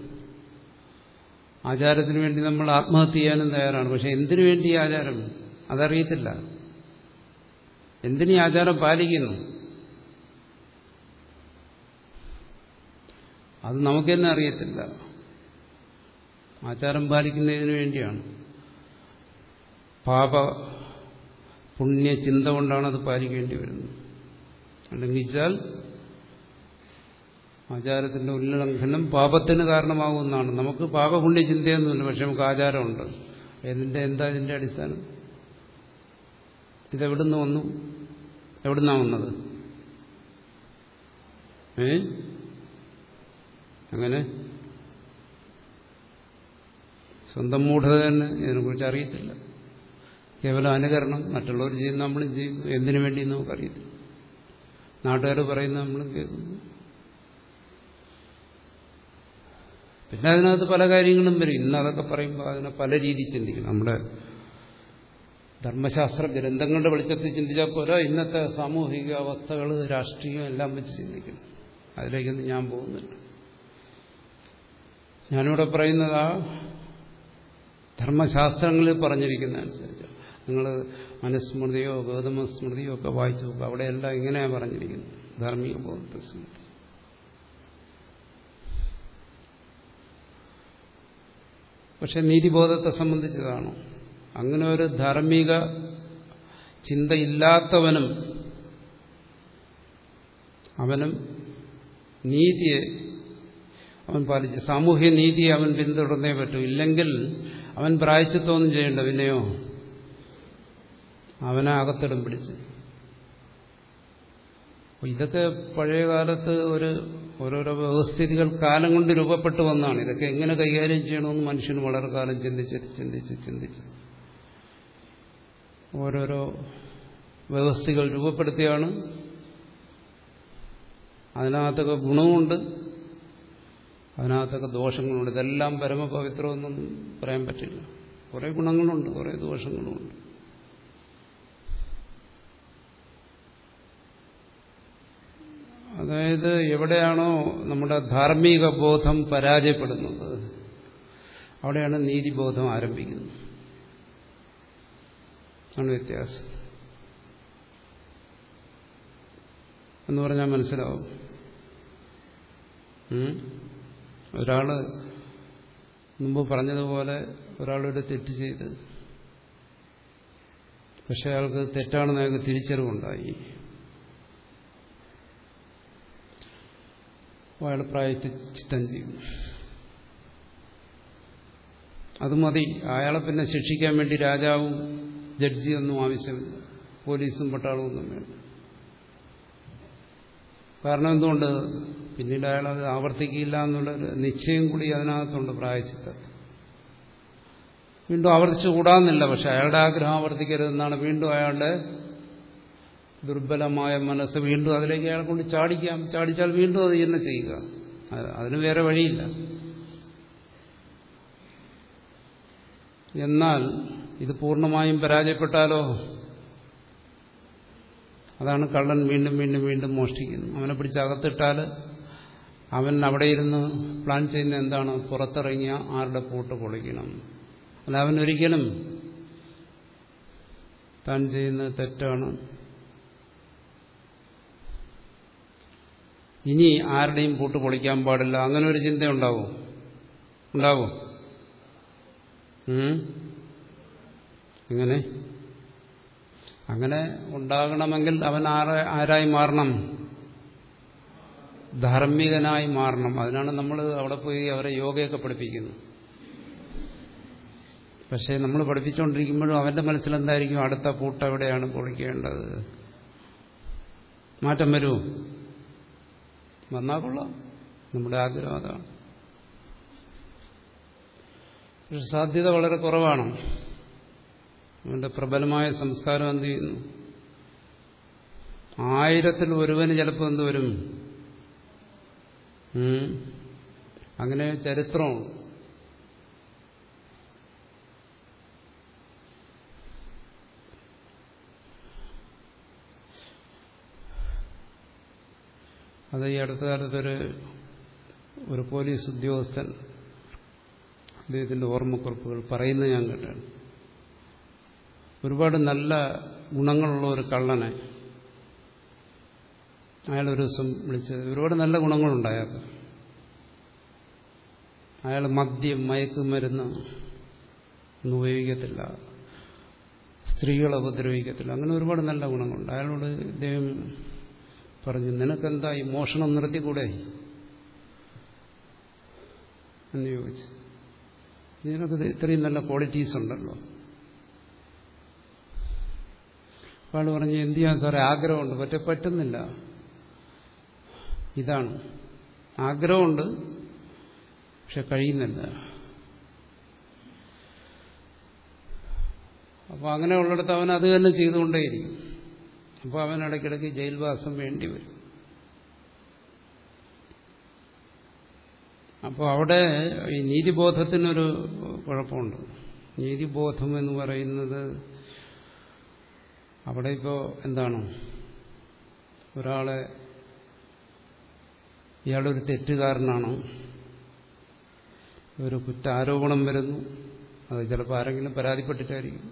S1: ആചാരത്തിന് വേണ്ടി നമ്മൾ ആത്മഹത്യ ചെയ്യാനും തയ്യാറാണ്. പക്ഷെ എന്തിനു വേണ്ടി ഈ ആചാരം? അതറിയത്തില്ല. എന്തിനീ ആചാരം പാലിക്കുന്നു? അത് നമുക്ക് അറിയത്തില്ല. ആചാരം പാലിക്കുന്നതിന് വേണ്ടിയാണ്. പാപ പുണ്യ ചിന്ത കൊണ്ടാണ് അത് പാലിക്കേണ്ടി വരുന്നത്. വെച്ചാൽ ആചാരത്തിന്റെ ഉല്ലംഘനം പാപത്തിന് കാരണമാകുന്നതാണ് നമുക്ക് പാപപുണ്യ ചിന്തയൊന്നുമില്ല പക്ഷെ നമുക്ക് ആചാരമുണ്ട്. ഇതിന്റെ എന്താ ഇതിന്റെ അടിസ്ഥാനം? ഇതെവിടുന്ന് വന്നു? എവിടുന്നാ വന്നത്? ഏ? അങ്ങനെ സ്വന്തം മൂഢത തന്നെ ഇതിനെക്കുറിച്ച് അറിയത്തില്ല. കേവലം അനുകരണം മറ്റുള്ളവർ ചെയ്യുന്ന നമ്മളും ചെയ്യുന്നു എന്തിനു വേണ്ടി നമുക്കറിയില്ല നാട്ടുകാർ പറയുന്ന നമ്മളും കേൾക്കുന്നു. പിന്നെ അതിനകത്ത് പല കാര്യങ്ങളും വരും. ഇന്ന് അതൊക്കെ പറയുമ്പോൾ അതിനെ പല രീതിയിൽ ചിന്തിക്കും. നമ്മുടെ ധർമ്മശാസ്ത്ര ഗ്രന്ഥങ്ങളുടെ വെളിച്ചത്തിൽ ചിന്തിച്ചാൽ പോരാ. ഇന്നത്തെ സാമൂഹിക അവസ്ഥകൾ രാഷ്ട്രീയം എല്ലാം വെച്ച് ചിന്തിക്കണം അതിലേക്കൊന്നും ഞാൻ പോകുന്നില്ല. ഞാനിവിടെ പറയുന്നതാ ധർമ്മശാസ്ത്രങ്ങളിൽ പറഞ്ഞിരിക്കുന്ന അനുസരിച്ച് നിങ്ങൾ മനുസ്മൃതിയോ ഗൗതമ സ്മൃതിയോ ഒക്കെ വായിച്ചു നോക്കുക അവിടെയെല്ലാം ഇങ്ങനെയാണ് പറഞ്ഞിരിക്കുന്നത്. ധാർമ്മിക ബോധത്തെ സംബന്ധിച്ച് പക്ഷെ നീതിബോധത്തെ സംബന്ധിച്ചതാണോ? അങ്ങനെ ഒരു ധാർമ്മിക ചിന്തയില്ലാത്തവനും അവനും നീതിയെ അവൻ പാലിച്ച് സാമൂഹ്യ നീതിയെ അവൻ പിന്തുടർന്നേ പറ്റൂ. ഇല്ലെങ്കിൽ അവൻ പ്രായച്ചിത്വമൊന്നും ചെയ്യേണ്ട പിന്നെയോ? അവനെ അകത്തിടും പിടിച്ച്. ഇതൊക്കെ പഴയ കാലത്ത് ഒരു ഓരോരോ വ്യവസ്ഥിതികൾ കാലം കൊണ്ട് രൂപപ്പെട്ടു വന്നാണ്. ഇതൊക്കെ എങ്ങനെ കൈകാര്യം ചെയ്യണമെന്ന് മനുഷ്യന് വളരെ കാലം ചിന്തിച്ച് ചിന്തിച്ച് ചിന്തിച്ച്. ഓരോരോ വ്യവസ്ഥകൾ രൂപപ്പെടുത്തിയാണ്. അതിനകത്തൊക്കെ ഗുണവുമുണ്ട്. അതിനകത്തൊക്കെ ദോഷങ്ങളുണ്ട്. ഇതെല്ലാം പരമപവിത്രമെന്നൊന്നും പറയാൻ പറ്റില്ല. കുറേ ഗുണങ്ങളുണ്ട് കുറേ ദോഷങ്ങളുമുണ്ട്. അതായത് എവിടെയാണോ നമ്മുടെ ധാർമ്മിക ബോധം പരാജയപ്പെടുന്നത് അവിടെയാണ് നീതിബോധം ആരംഭിക്കുന്നത്. ആണ് വ്യത്യാസം. എന്ന് പറഞ്ഞാൽ മനസ്സിലാവും. ഒരാൾ മുമ്പ് പറഞ്ഞതുപോലെ ഒരാളൊരു തെറ്റ് ചെയ്ത് പക്ഷെ അയാൾക്ക് തെറ്റാണെന്ന് അയാൾക്ക് തിരിച്ചറിവുണ്ടായി. അയാൾ പ്രായച്ചിത്തം ചെയ്യും. അത് മതി. അയാളെ പിന്നെ ശിക്ഷിക്കാൻ വേണ്ടി രാജാവും ജഡ്ജിയൊന്നും ആവശ്യമില്ല. പോലീസും പട്ടാളവും വേണ്ട. കാരണം എന്തുകൊണ്ട്? പിന്നീട് അയാൾ അത് ആവർത്തിക്കില്ല എന്നുള്ളൊരു നിശ്ചയം കൂടി അതിനകത്തുണ്ട് പ്രായച്ചിത്തത്തിൽ വീണ്ടും ആവർത്തിച്ചു കൂടാന്നില്ല പക്ഷെ അയാളുടെ ആഗ്രഹം ആവർത്തിക്കരുതെന്നാണ് വീണ്ടും അയാളുടെ ദുർബലമായ മനസ്സ് വീണ്ടും അതിലേക്ക് അയാളെ കൊണ്ട് ചാടിക്കാം. ചാടിച്ചാൽ വീണ്ടും അത് തന്നെ ചെയ്യുക. അതിന് വേറെ വഴിയില്ല. എന്നാൽ ഇത് പൂർണമായും പരാജയപ്പെട്ടാലോ? അതാണ് കള്ളൻ വീണ്ടും വീണ്ടും വീണ്ടും മോഷ്ടിക്കുന്നത്. അവനെ പിടിച്ച് അകത്തിട്ടാൽ അവൻ അവിടെ ഇരുന്ന് പ്ലാൻ ചെയ്യുന്ന എന്താണ്? പുറത്തിറങ്ങിയ ആരുടെ പൂട്ട് പൊളിക്കണം. അല്ല അവൻ ഒരിക്കലും താൻ ചെയ്യുന്നത് തെറ്റാണ്. ഇനി ആരുടെയും പൂട്ട് പൊളിക്കാൻ പാടില്ല. അങ്ങനെ ഒരു ചിന്ത ഉണ്ടാവും. ഉണ്ടാവും? എങ്ങനെ? അങ്ങനെ ഉണ്ടാകണമെങ്കിൽ അവൻ ആരായി മാറണം? ധാർമ്മികനായി മാറണം. അതിനാണ് നമ്മൾ അവിടെ പോയി അവരെ യോഗയൊക്കെ പഠിപ്പിക്കുന്നത് പക്ഷേ നമ്മൾ പഠിപ്പിച്ചുകൊണ്ടിരിക്കുമ്പോഴും അവന്റെ മനസ്സിലെന്തായിരിക്കും? അടുത്ത പൂട്ട് എവിടെയാണ് പൊളിക്കേണ്ടത്? മാറ്റം വരുമോ? വന്നാൽ കൊള്ളാം. നമ്മുടെ ആഗ്രഹം അതാണ്. സാധ്യത വളരെ കുറവാണ്. അവന്റെ പ്രബലമായ സംസ്കാരം എന്ത് ചെയ്യുന്നു? ആയിരത്തിൽ ഒരുവന് ചിലപ്പോൾ എന്ത് വരും? അങ്ങനെ ചരിത്രമാണ് അത് ഈ അടുത്ത കാലത്തൊരു ഒരു പോലീസ് ഉദ്യോഗസ്ഥൻ അദ്ദേഹത്തിന്റെ ഓർമ്മക്കുറിപ്പുകൾ പറയുന്നത് ഞാൻ കേട്ടാണ്. ഒരുപാട് നല്ല ഗുണങ്ങളുള്ള ഒരു കള്ളനെ അയാൾ ഒരു ദിവസം വിളിച്ചത് ഒരുപാട് നല്ല ഗുണങ്ങളുണ്ട് അയാൾക്ക്. അയാൾ മദ്യം മയക്കുമരുന്ന് ഒന്നും ഉപയോഗിക്കത്തില്ല. സ്ത്രീകളെ ഉപദ്രവിക്കത്തില്ല. അങ്ങനെ ഒരുപാട് നല്ല ഗുണങ്ങളുണ്ട്. അയാളോട് ഇദ്ദേഹം പറഞ്ഞു നിനക്കെന്താ ഈ മോഷണം നിർത്തിക്കൂടെ? എന്ന് ചോദിച്ചു. നിനക്ക് ഇത്രയും നല്ല ക്വാളിറ്റീസ് ഉണ്ടല്ലോ. അയാൾ പറഞ്ഞു എന്ത് ചെയ്യാൻ സാറേ? ആഗ്രഹമുണ്ട്. പറ്റേ പറ്റുന്നില്ല. ഇതാണ്. ആഗ്രഹമുണ്ട് പക്ഷെ കഴിയുന്നില്ല. അപ്പോൾ അങ്ങനെ ഉള്ളിടത്ത് അവൻ അത് തന്നെ ചെയ്തുകൊണ്ടേയിരിക്കും. അപ്പോൾ അവൻ ഇടയ്ക്കിടയ്ക്ക് ജയിൽവാസം വേണ്ടി വരും. അപ്പോൾ അവിടെ ഈ നീതിബോധത്തിനൊരു കുഴപ്പമുണ്ട്. നീതിബോധം എന്ന് പറയുന്നത് അവിടെ ഇപ്പോൾ എന്താണ്? ഒരാളെ ഇയാളൊരു തെറ്റുകാരനാണോ. ഒരു കുറ്റാരോപണം വരുന്നു. അത് ചിലപ്പോൾ ആരെങ്കിലും പരാതിപ്പെട്ടിട്ടായിരിക്കും.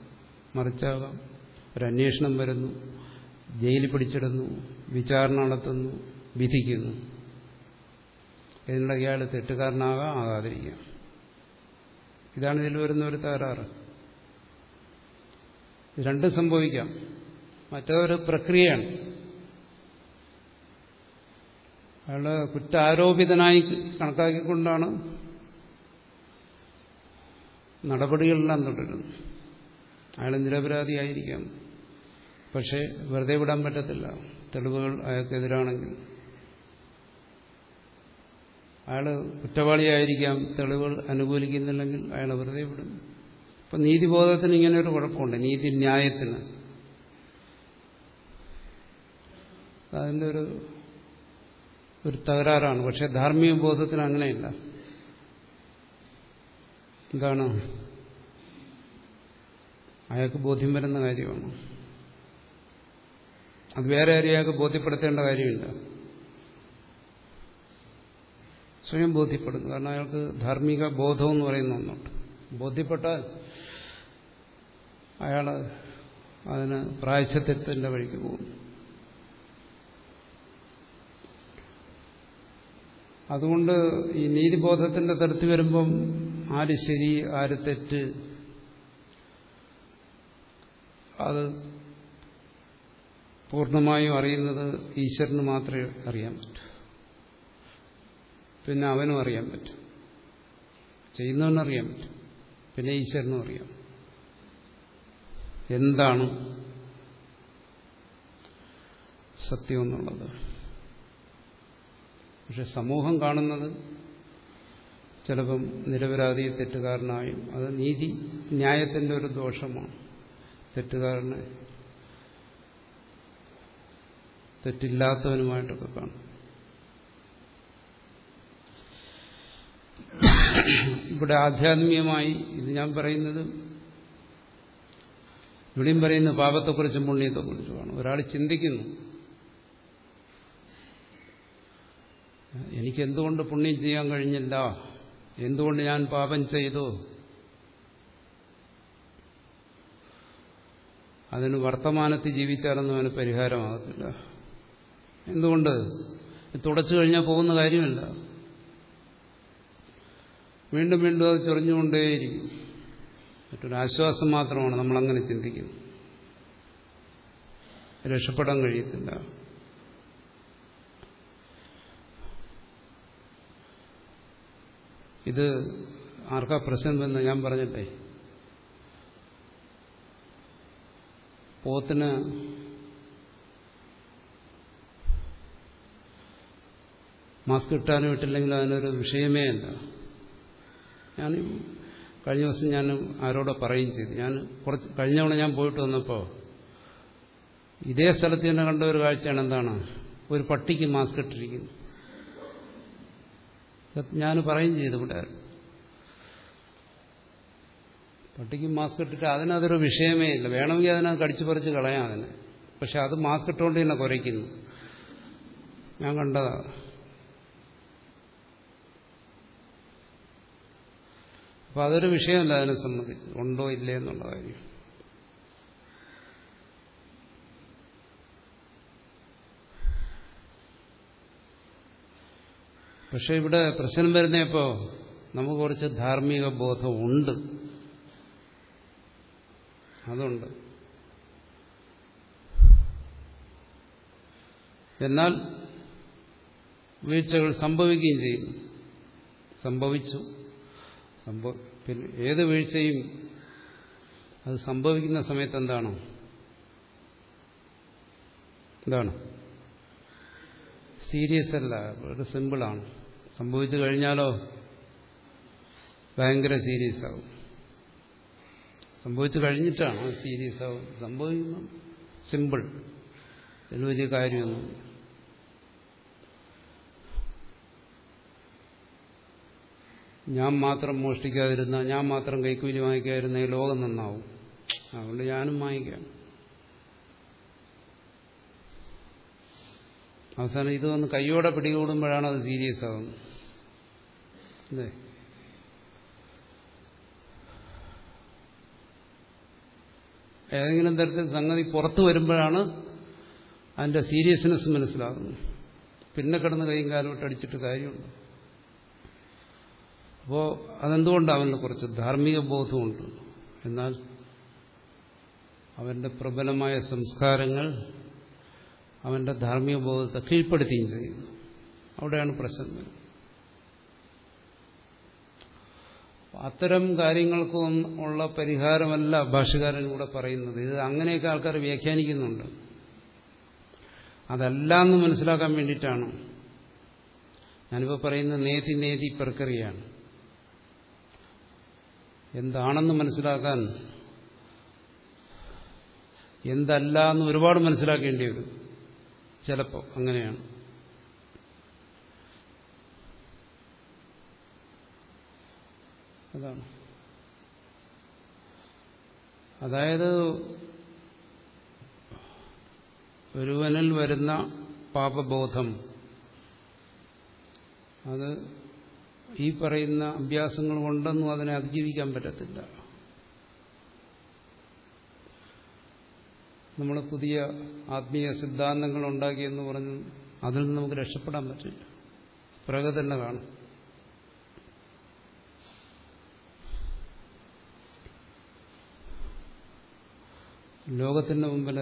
S1: മറിച്ചാകാം. ഒരു അന്വേഷണം വരുന്നു. ജയിലിൽ പിടിച്ചിടുന്നു വിചാരണ നടത്തുന്നു വിധിക്കുന്നു. ഇതിനുള്ള ഇയാൾ തെറ്റുകാരനാകാം ആകാതിരിക്കാം. ഇതാണ് ഇതിൽ വരുന്ന ഒരു തകരാറ്. രണ്ടും സംഭവിക്കാം. മറ്റൊരു പ്രക്രിയയാണ്. അയാൾ കുറ്റാരോപിതനായി കണക്കാക്കിക്കൊണ്ടാണ് നടപടികളെല്ലാം തുടരുന്നത്. അയാൾ നിരപരാധിയായിരിക്കാം. പക്ഷെ വെറുതെ വിടാൻ പറ്റത്തില്ല. തെളിവുകൾ അയാൾക്കെതിരാണെങ്കിൽ. അയാൾ കുറ്റവാളിയായിരിക്കാം തെളിവുകൾ അനുകൂലിക്കുന്നില്ലെങ്കിൽ അയാൾ വെറുതെ വിടും. അപ്പം നീതിബോധത്തിന് ഇങ്ങനെ ഒരു കുഴപ്പമുണ്ട്. നീതി ന്യായത്തിന്. അതിന്റെ ഒരു ഒരു തകരാറാണ്. പക്ഷെ ധാർമ്മിക ബോധത്തിന് അങ്ങനെയില്ല. എന്താണ്? അയാൾക്ക് ബോധ്യം വരുന്ന കാര്യമാണ്. അത് വേറെ ആരും അയാൾക്ക് ബോധ്യപ്പെടുത്തേണ്ട കാര്യമില്ല. സ്വയം ബോധ്യപ്പെടുന്നു. കാരണം അയാൾക്ക് ധാർമ്മിക ബോധം എന്ന് പറയുന്ന ഒന്നുണ്ട്. ബോധ്യപ്പെട്ടാൽ അയാൾ അതിന് പ്രായച്ചത്യത്തിന്റെ വഴിക്ക് പോകും അതുകൊണ്ട് ഈ നീതിബോധത്തിന്റെ തരത്തിൽ വരുമ്പം ആര് ശരി ആര് തെറ്റ് അത് പൂർണമായും അറിയുന്നത് ഈശ്വരന് മാത്രമേ അറിയാൻ പറ്റൂ. പിന്നെ അവനും അറിയാൻ പറ്റും. ചെയ്യുന്നവനറിയാൻ പറ്റും. പിന്നെ ഈശ്വരനും അറിയാം. എന്താണ് സത്യം എന്നുള്ളത്? പക്ഷെ സമൂഹം കാണുന്നത് ചിലപ്പം നിരപരാധി തെറ്റുകാരനായും. അത് നീതി ന്യായത്തിന്റെ ഒരു ദോഷമാണ് തെറ്റുകാരനെ തെറ്റില്ലാത്തവനുമായിട്ടൊക്കെ കാണും. ഇവിടെ ആധ്യാത്മികമായി ഇത് ഞാൻ പറയുന്നത് ഇവിടെയും പറയുന്ന പാപത്തെക്കുറിച്ചും പുണ്യത്തെക്കുറിച്ചുമാണ് ഒരാൾ ചിന്തിക്കുന്നു എനിക്ക് എന്തുകൊണ്ട് പുണ്യം ചെയ്യാൻ കഴിഞ്ഞില്ല? എന്തുകൊണ്ട് ഞാൻ പാപം ചെയ്തു? അതിന് വർത്തമാനത്തിൽ ജീവിച്ചാലൊന്നും അവന് പരിഹാരമാകത്തില്ല. എന്തുകൊണ്ട്? തുടച്ചു കഴിഞ്ഞാൽ പോകുന്ന കാര്യമില്ല. വീണ്ടും വീണ്ടും അത് ചൊറിഞ്ഞുകൊണ്ടേയിരിക്കും. മറ്റൊരാശ്വാസം മാത്രമാണ് നമ്മളങ്ങനെ ചിന്തിക്കുന്നത്. രക്ഷപ്പെടാൻ കഴിയത്തില്ല. ഇത് ആർക്കാ പ്രശ്നം എന്ന് ഞാൻ പറഞ്ഞിട്ടേ? പോത്തിന് മാസ്ക് ഇട്ടാനും ഇട്ടില്ലെങ്കിൽ അതിനൊരു വിഷയമേ അല്ല. ഞാൻ കഴിഞ്ഞ ദിവസം ഞാൻ ആരോടോ പറയുകയും ചെയ്തു. ഞാൻ കുറച്ച് കഴിഞ്ഞ തവണ ഞാൻ പോയിട്ട് വന്നപ്പോൾ ഇതേ സ്ഥലത്ത് തന്നെ കണ്ട ഒരു കാഴ്ചയാണ് എന്താണ്? ഒരു പട്ടിക്ക് മാസ്ക് ഇട്ടിരിക്കുന്നു. ഞാൻ പറയും ചെയ്തു ഇവിടെ. പട്ടിക്ക് മാസ്ക് ഇട്ടിട്ട് അതിനതൊരു വിഷയമേ ഇല്ല. വേണമെങ്കിൽ അതിനത് കടിച്ചു പറിച്ച് കളയാം അതിനെ. പക്ഷെ അത് മാസ്ക് ഇട്ടുകൊണ്ട് തന്നെ കുറയ്ക്കുന്നു. ഞാൻ കണ്ടതാ. അപ്പൊ അതൊരു വിഷയമല്ല അതിനെ സംബന്ധിച്ച്. ഉണ്ടോ ഇല്ലേ എന്നുള്ള കാര്യം പക്ഷെ ഇവിടെ പ്രശ്നം വരുന്നപ്പോ നമുക്ക് കുറച്ച് ധാർമ്മിക ബോധം ഉണ്ട് അതുണ്ട്. എന്നാൽ വീഴ്ചകൾ സംഭവിക്കുകയും ചെയ്യുന്നു സംഭവിച്ചു. സംഭവ പിന്നെ ഏത് വീഴ്ചയും അത് സംഭവിക്കുന്ന സമയത്ത് എന്താണ്? എന്താണ്? സീരിയസ് അല്ല ഒരു സിമ്പിളാണ് സംഭവിച്ചു കഴിഞ്ഞാലോ? ഭയങ്കര സീരിയസ് ആവും. സംഭവിച്ചു കഴിഞ്ഞിട്ടാണ് സീരിയസ് ആവും സംഭവിക്കുന്നു സിമ്പിൾ ഇതിന് വലിയ കാര്യമൊന്നും ഞാൻ മാത്രം മോഷ്ടിക്കാതിരുന്ന ഞാൻ മാത്രം കൈക്കൂലി വാങ്ങിക്കാതിരുന്ന ഈ ലോകം നന്നാവും. അതുകൊണ്ട് ഞാനും വാങ്ങിക്കാം. അവസാനം ഇത് വന്ന് കൈയോടെ പിടികൂടുമ്പോഴാണ് അത് സീരിയസ് ആവുന്നത്. ഏതെങ്കിലും തരത്തിൽ സംഗതി പുറത്തു വരുമ്പോഴാണ് അതിന്റെ സീരിയസ്നെസ് മനസ്സിലാകുന്നത് പിന്നെ കിടന്ന് കൈയും കാലോട്ട് അടിച്ചിട്ട് കാര്യമുണ്ട്. അപ്പോൾ അതെന്തുകൊണ്ട് അവന് കുറച്ച് ധാർമ്മിക ബോധമുണ്ട്. എന്നാൽ അവന്റെ പ്രബലമായ സംസ്കാരങ്ങൾ അവന്റെ ധാർമ്മിക ബോധത്തെ കീഴ്പ്പെടുത്തുകയും ചെയ്യുന്നു. അവിടെയാണ് പ്രശ്നം അത്തരം കാര്യങ്ങൾക്കും ഉള്ള പരിഹാരമല്ല ഭാഷകാരൻ കൂടെ പറയുന്നത്. ഇത് അങ്ങനെയൊക്കെ ആൾക്കാർ വ്യാഖ്യാനിക്കുന്നുണ്ട്. അതല്ല എന്ന് മനസ്സിലാക്കാൻ വേണ്ടിയിട്ടാണ് ഞാനിപ്പോൾ പറയുന്ന നേതി നേതി പ്രക്രിയയാണ്. എന്താണെന്ന് മനസ്സിലാക്കാൻ എന്തല്ല എന്ന് ഒരുപാട് മനസ്സിലാക്കേണ്ടി വരും. ചിലപ്പോൾ അങ്ങനെയാണ്. അതാണ്. അതായത് ഒരുവനിൽ വരുന്ന പാപബോധം. അത് ഈ പറയുന്ന അഭ്യാസങ്ങൾ കൊണ്ടൊന്നും അതിനെ അതിജീവിക്കാൻ പറ്റത്തില്ല. നമ്മൾ പുതിയ ആത്മീയ സിദ്ധാന്തങ്ങൾ ഉണ്ടാക്കിയെന്ന് പറഞ്ഞ് അതിൽ നിന്ന് നമുക്ക് രക്ഷപ്പെടാൻ പറ്റില്ല. പിറകെ തന്നെ കാണും. ലോകത്തിന്റെ മുമ്പിൽ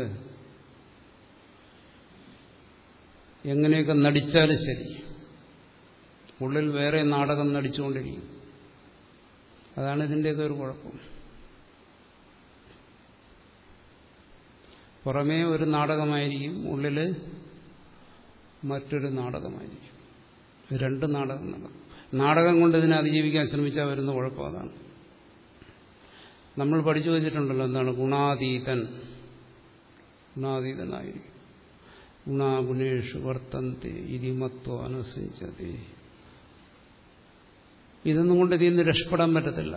S1: എങ്ങനെയൊക്കെ നടിച്ചാലും ശരി. ഉള്ളിൽ വേറെ നാടകം നടിച്ചുകൊണ്ടിരിക്കും. അതാണ് ഇതിന്റെയൊക്കെ ഒരു കുഴപ്പം. പുറമേ ഒരു നാടകമായിരിക്കും ഉള്ളിൽ മറ്റൊരു നാടകമായിരിക്കും. രണ്ട് നാടകം നടക്കും. നാടകം കൊണ്ട് ഇതിനെ അതിജീവിക്കാൻ ശ്രമിച്ചാൽ വരുന്ന കുഴപ്പം അതാണ്. നമ്മൾ പഠിച്ചു വെച്ചിട്ടുണ്ടല്ലോ എന്താണ്? ഗുണാതീതൻ. ഗുണാതീതനായിരിക്കും. ഗുണാഗുണേഷു വർത്തന്തി ഇതിമത്വം അനുസരിച്ചതി. ഇതൊന്നും കൊണ്ട് ഇതിൽ നിന്ന് രക്ഷപ്പെടാൻ പറ്റത്തില്ല.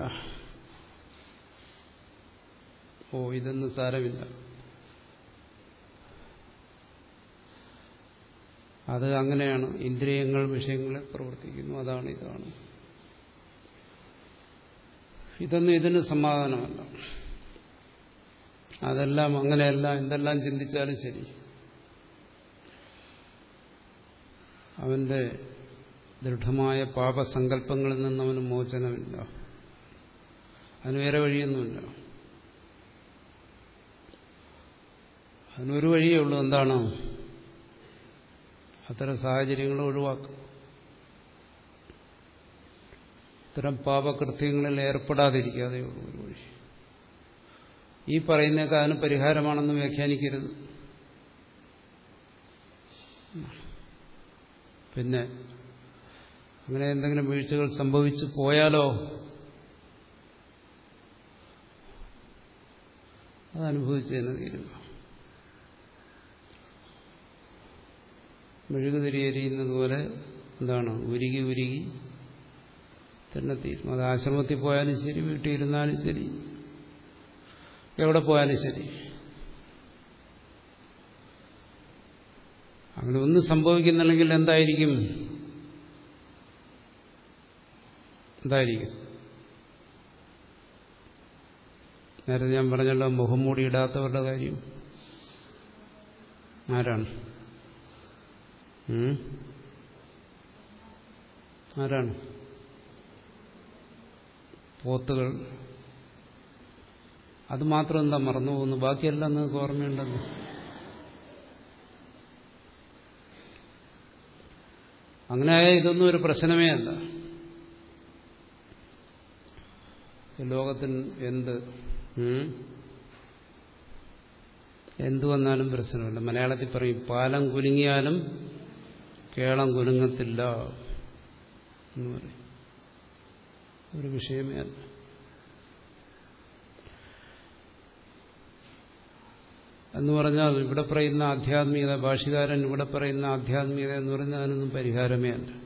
S1: ഓ ഇതൊന്നും സാരമില്ല. അത് അങ്ങനെയാണ്. ഇന്ദ്രിയങ്ങൾ വിഷയങ്ങളെ പ്രവർത്തിക്കുന്നു. അതാണ് ഇതാണ്. ഇതൊന്നും ഇതിന് സമാധാനമല്ല. അതെല്ലാം അങ്ങനെയല്ല. എന്തെല്ലാം ചിന്തിച്ചാലും ശരി. അവന്റെ ദൃഢമായ പാപസങ്കല്പങ്ങളിൽ നിന്ന് അവന് മോചനമില്ല. അതിന് വേറെ വഴിയൊന്നുമില്ല. അതിനൊരു വഴിയേ ഉള്ളൂ. എന്താണ്? അത്തരം സാഹചര്യങ്ങൾ ഒഴിവാക്കുക. ഇത്തരം പാപകൃത്യങ്ങളിൽ ഏർപ്പെടാതിരിക്കാതെ ഉള്ളൂ ഒരു വഴി. ഈ പറയുന്നതൊക്കെ അതിന് പരിഹാരമാണെന്ന് വ്യാഖ്യാനിക്കരുത്. പിന്നെ അങ്ങനെ എന്തെങ്കിലും വീഴ്ചകൾ സംഭവിച്ചു പോയാലോ? അത് അനുഭവിച്ചു തന്നെ മെഴുകുതിരി മെഴുകുതിരിയെരിയുന്നത് പോലെ എന്താണ്? ഉരുകി ഉരുകി തന്നെ തീരും. അത് ആശ്രമത്തിൽ പോയാലും ശരി വീട്ടിൽ ഇരുന്നാലും ശരി. എവിടെ പോയാലും ശരി. അങ്ങനെ ഒന്നും സംഭവിക്കുന്നില്ലെങ്കിൽ എന്തായിരിക്കും? എന്തായിരിക്കും നേരത്തെ ഞാൻ പറഞ്ഞല്ലോ മുഖം മൂടി ഇടാത്തവരുടെ കാര്യം. ആരാണ്? ആരാണ്? പോത്തുകൾ. അത് മാത്രം എന്താ മറന്നു പോകുന്നു? ബാക്കിയെല്ലാം നിങ്ങൾക്ക് ഓർമ്മയുണ്ടെന്ന് അങ്ങനെയായ ഇതൊന്നും ഒരു പ്രശ്നമേ അല്ല. ലോകത്തിന് എന്ത്? എന്തു വന്നാലും പ്രശ്നമില്ല. മലയാളത്തിൽ പറയും പാലം കുലുങ്ങിയാലും കേളം കുലുങ്ങത്തില്ല എന്ന് പറയും. ഒരു വിഷയമേ അല്ല. എന്ന് പറഞ്ഞാൽ ഇവിടെ പറയുന്ന ആധ്യാത്മികത ഭാഷകാരൻ ഇവിടെ പറയുന്ന ആധ്യാത്മികത എന്ന് പറഞ്ഞാൽ അതിനൊന്നും പരിഹാരമേ അല്ല.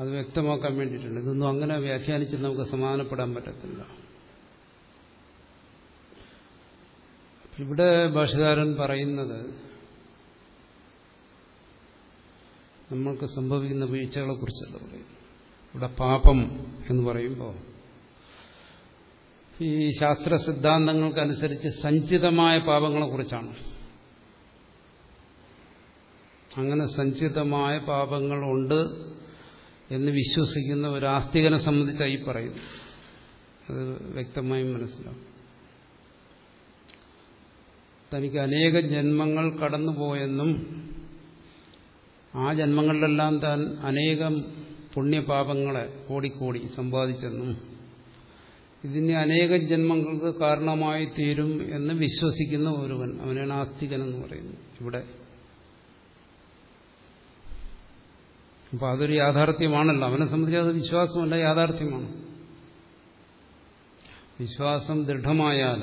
S1: അത് വ്യക്തമാക്കാൻ വേണ്ടിയിട്ടുണ്ട്. ഇതൊന്നും അങ്ങനെ വ്യാഖ്യാനിച്ച് നമുക്ക് സമാധാനപ്പെടാൻ പറ്റത്തില്ല. ഇവിടെ ഭാഷകാരൻ പറയുന്നത് നമ്മൾക്ക് സംഭവിക്കുന്ന വീഴ്ചകളെ കുറിച്ചല്ല പറയും. ഇവിടെ പാപം എന്ന് പറയുമ്പോൾ ഈ ശാസ്ത്ര സിദ്ധാന്തങ്ങൾക്കനുസരിച്ച് സഞ്ചിതമായ പാപങ്ങളെ കുറിച്ചാണ് അങ്ങനെ സഞ്ചിതമായ പാപങ്ങളുണ്ട് എന്ന് വിശ്വസിക്കുന്ന ഒരു ആസ്തികനെ സംബന്ധിച്ചായി പറയുന്നു. അത് വ്യക്തമായും മനസ്സിലാവും. തനിക്ക് അനേക ജന്മങ്ങൾ കടന്നുപോയെന്നും ആ ജന്മങ്ങളിലെല്ലാം താൻ അനേകം പുണ്യപാപങ്ങളെ കോടിക്കോടി സമ്പാദിച്ചെന്നും ഇതിന് അനേക ജന്മങ്ങൾക്ക് കാരണമായി തീരും എന്ന് വിശ്വസിക്കുന്ന ഒരുവൻ അവനാണ് ആസ്തികൻ എന്ന് പറയുന്നത് ഇവിടെ അപ്പൊ അതൊരു യാഥാർത്ഥ്യമാണല്ലോ. അവനെ സംബന്ധിച്ച് അത് വിശ്വാസമല്ല യാഥാർത്ഥ്യമാണ്. വിശ്വാസം ദൃഢമായാൽ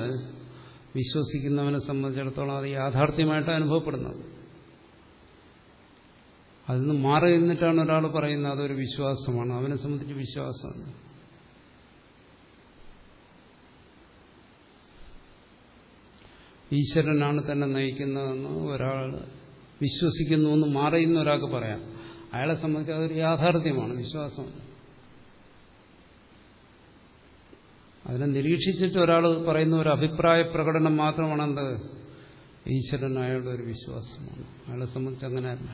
S1: വിശ്വസിക്കുന്നവനെ സംബന്ധിച്ചിടത്തോളം അത് യാഥാർത്ഥ്യമായിട്ട് അനുഭവപ്പെടുന്നത്. അതിൽ നിന്ന് മാറി നിന്നിട്ടാണ് ഒരാൾ പറയുന്നത് അതൊരു വിശ്വാസമാണ്. അവനെ സംബന്ധിച്ച് വിശ്വാസമാണ്. ഈശ്വരനാണ് തന്നെ നയിക്കുന്നതെന്ന് ഒരാൾ വിശ്വസിക്കുന്നു എന്ന് മാറിയുന്ന ഒരാൾക്ക് പറയാം. അയാളെ സംബന്ധിച്ച് അതൊരു യാഥാർത്ഥ്യമാണ് വിശ്വാസം. അതിനെ നിരീക്ഷിച്ചിട്ട് ഒരാൾ പറയുന്ന ഒരു അഭിപ്രായ പ്രകടനം മാത്രമാണ് എന്ത് ഈശ്വരൻ അയാളുടെ ഒരു വിശ്വാസമാണ്. അയാളെ സംബന്ധിച്ച് അങ്ങനെയല്ല.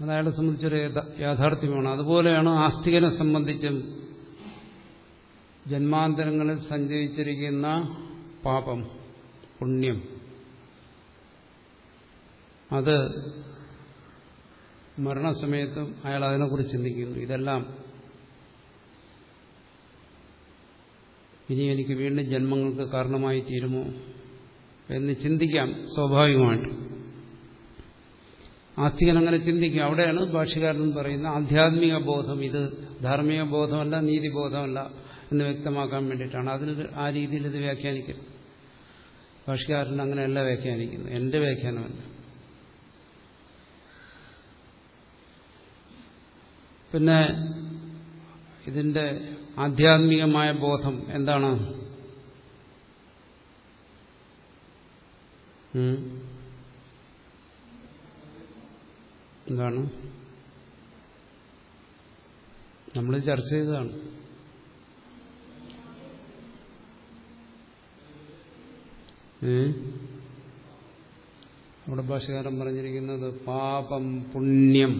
S1: അത് അയാളെ സംബന്ധിച്ചൊരു യാഥാർത്ഥ്യമാണ്. അതുപോലെയാണ് ആസ്തികനെ സംബന്ധിച്ചും ജന്മാന്തരങ്ങളിൽ സഞ്ചരിച്ചിരിക്കുന്ന പാപം പുണ്യം. അത് മരണസമയത്തും അയാൾ അതിനെക്കുറിച്ച് ചിന്തിക്കുന്നു. ഇതെല്ലാം ഇനി എനിക്ക് വീണ്ടും ജന്മങ്ങൾക്ക് കാരണമായി തീരുമോ എന്ന് ചിന്തിക്കാം സ്വാഭാവികമായിട്ട്. ആസ്തികൻ അങ്ങനെ ചിന്തിക്കും. അവിടെയാണ് ഭാഷ്യകാരൻ പറയുന്ന ആധ്യാത്മിക ബോധം ഇത് ധാർമ്മിക ബോധമല്ല നീതിബോധമല്ല എന്ന് വ്യക്തമാക്കാൻ വേണ്ടിയിട്ടാണ്. അതിൽ ആ രീതിയിൽ ഇത് വ്യാഖ്യാനിക്കുന്നത് ഭാഷ്യകാരൻ അങ്ങനെയല്ല വ്യാഖ്യാനിക്കുന്നത്. എന്റെ വ്യാഖ്യാനമല്ല. പിന്നെ ഇതിന്റെ ആധ്യാത്മികമായ ബോധം എന്താണ്? എന്താണ്? നമ്മൾ ചർച്ച ചെയ്തതാണ്. നമ്മുടെ ഭാഷകാരം പറഞ്ഞിരിക്കുന്നത് പാപം പുണ്യം.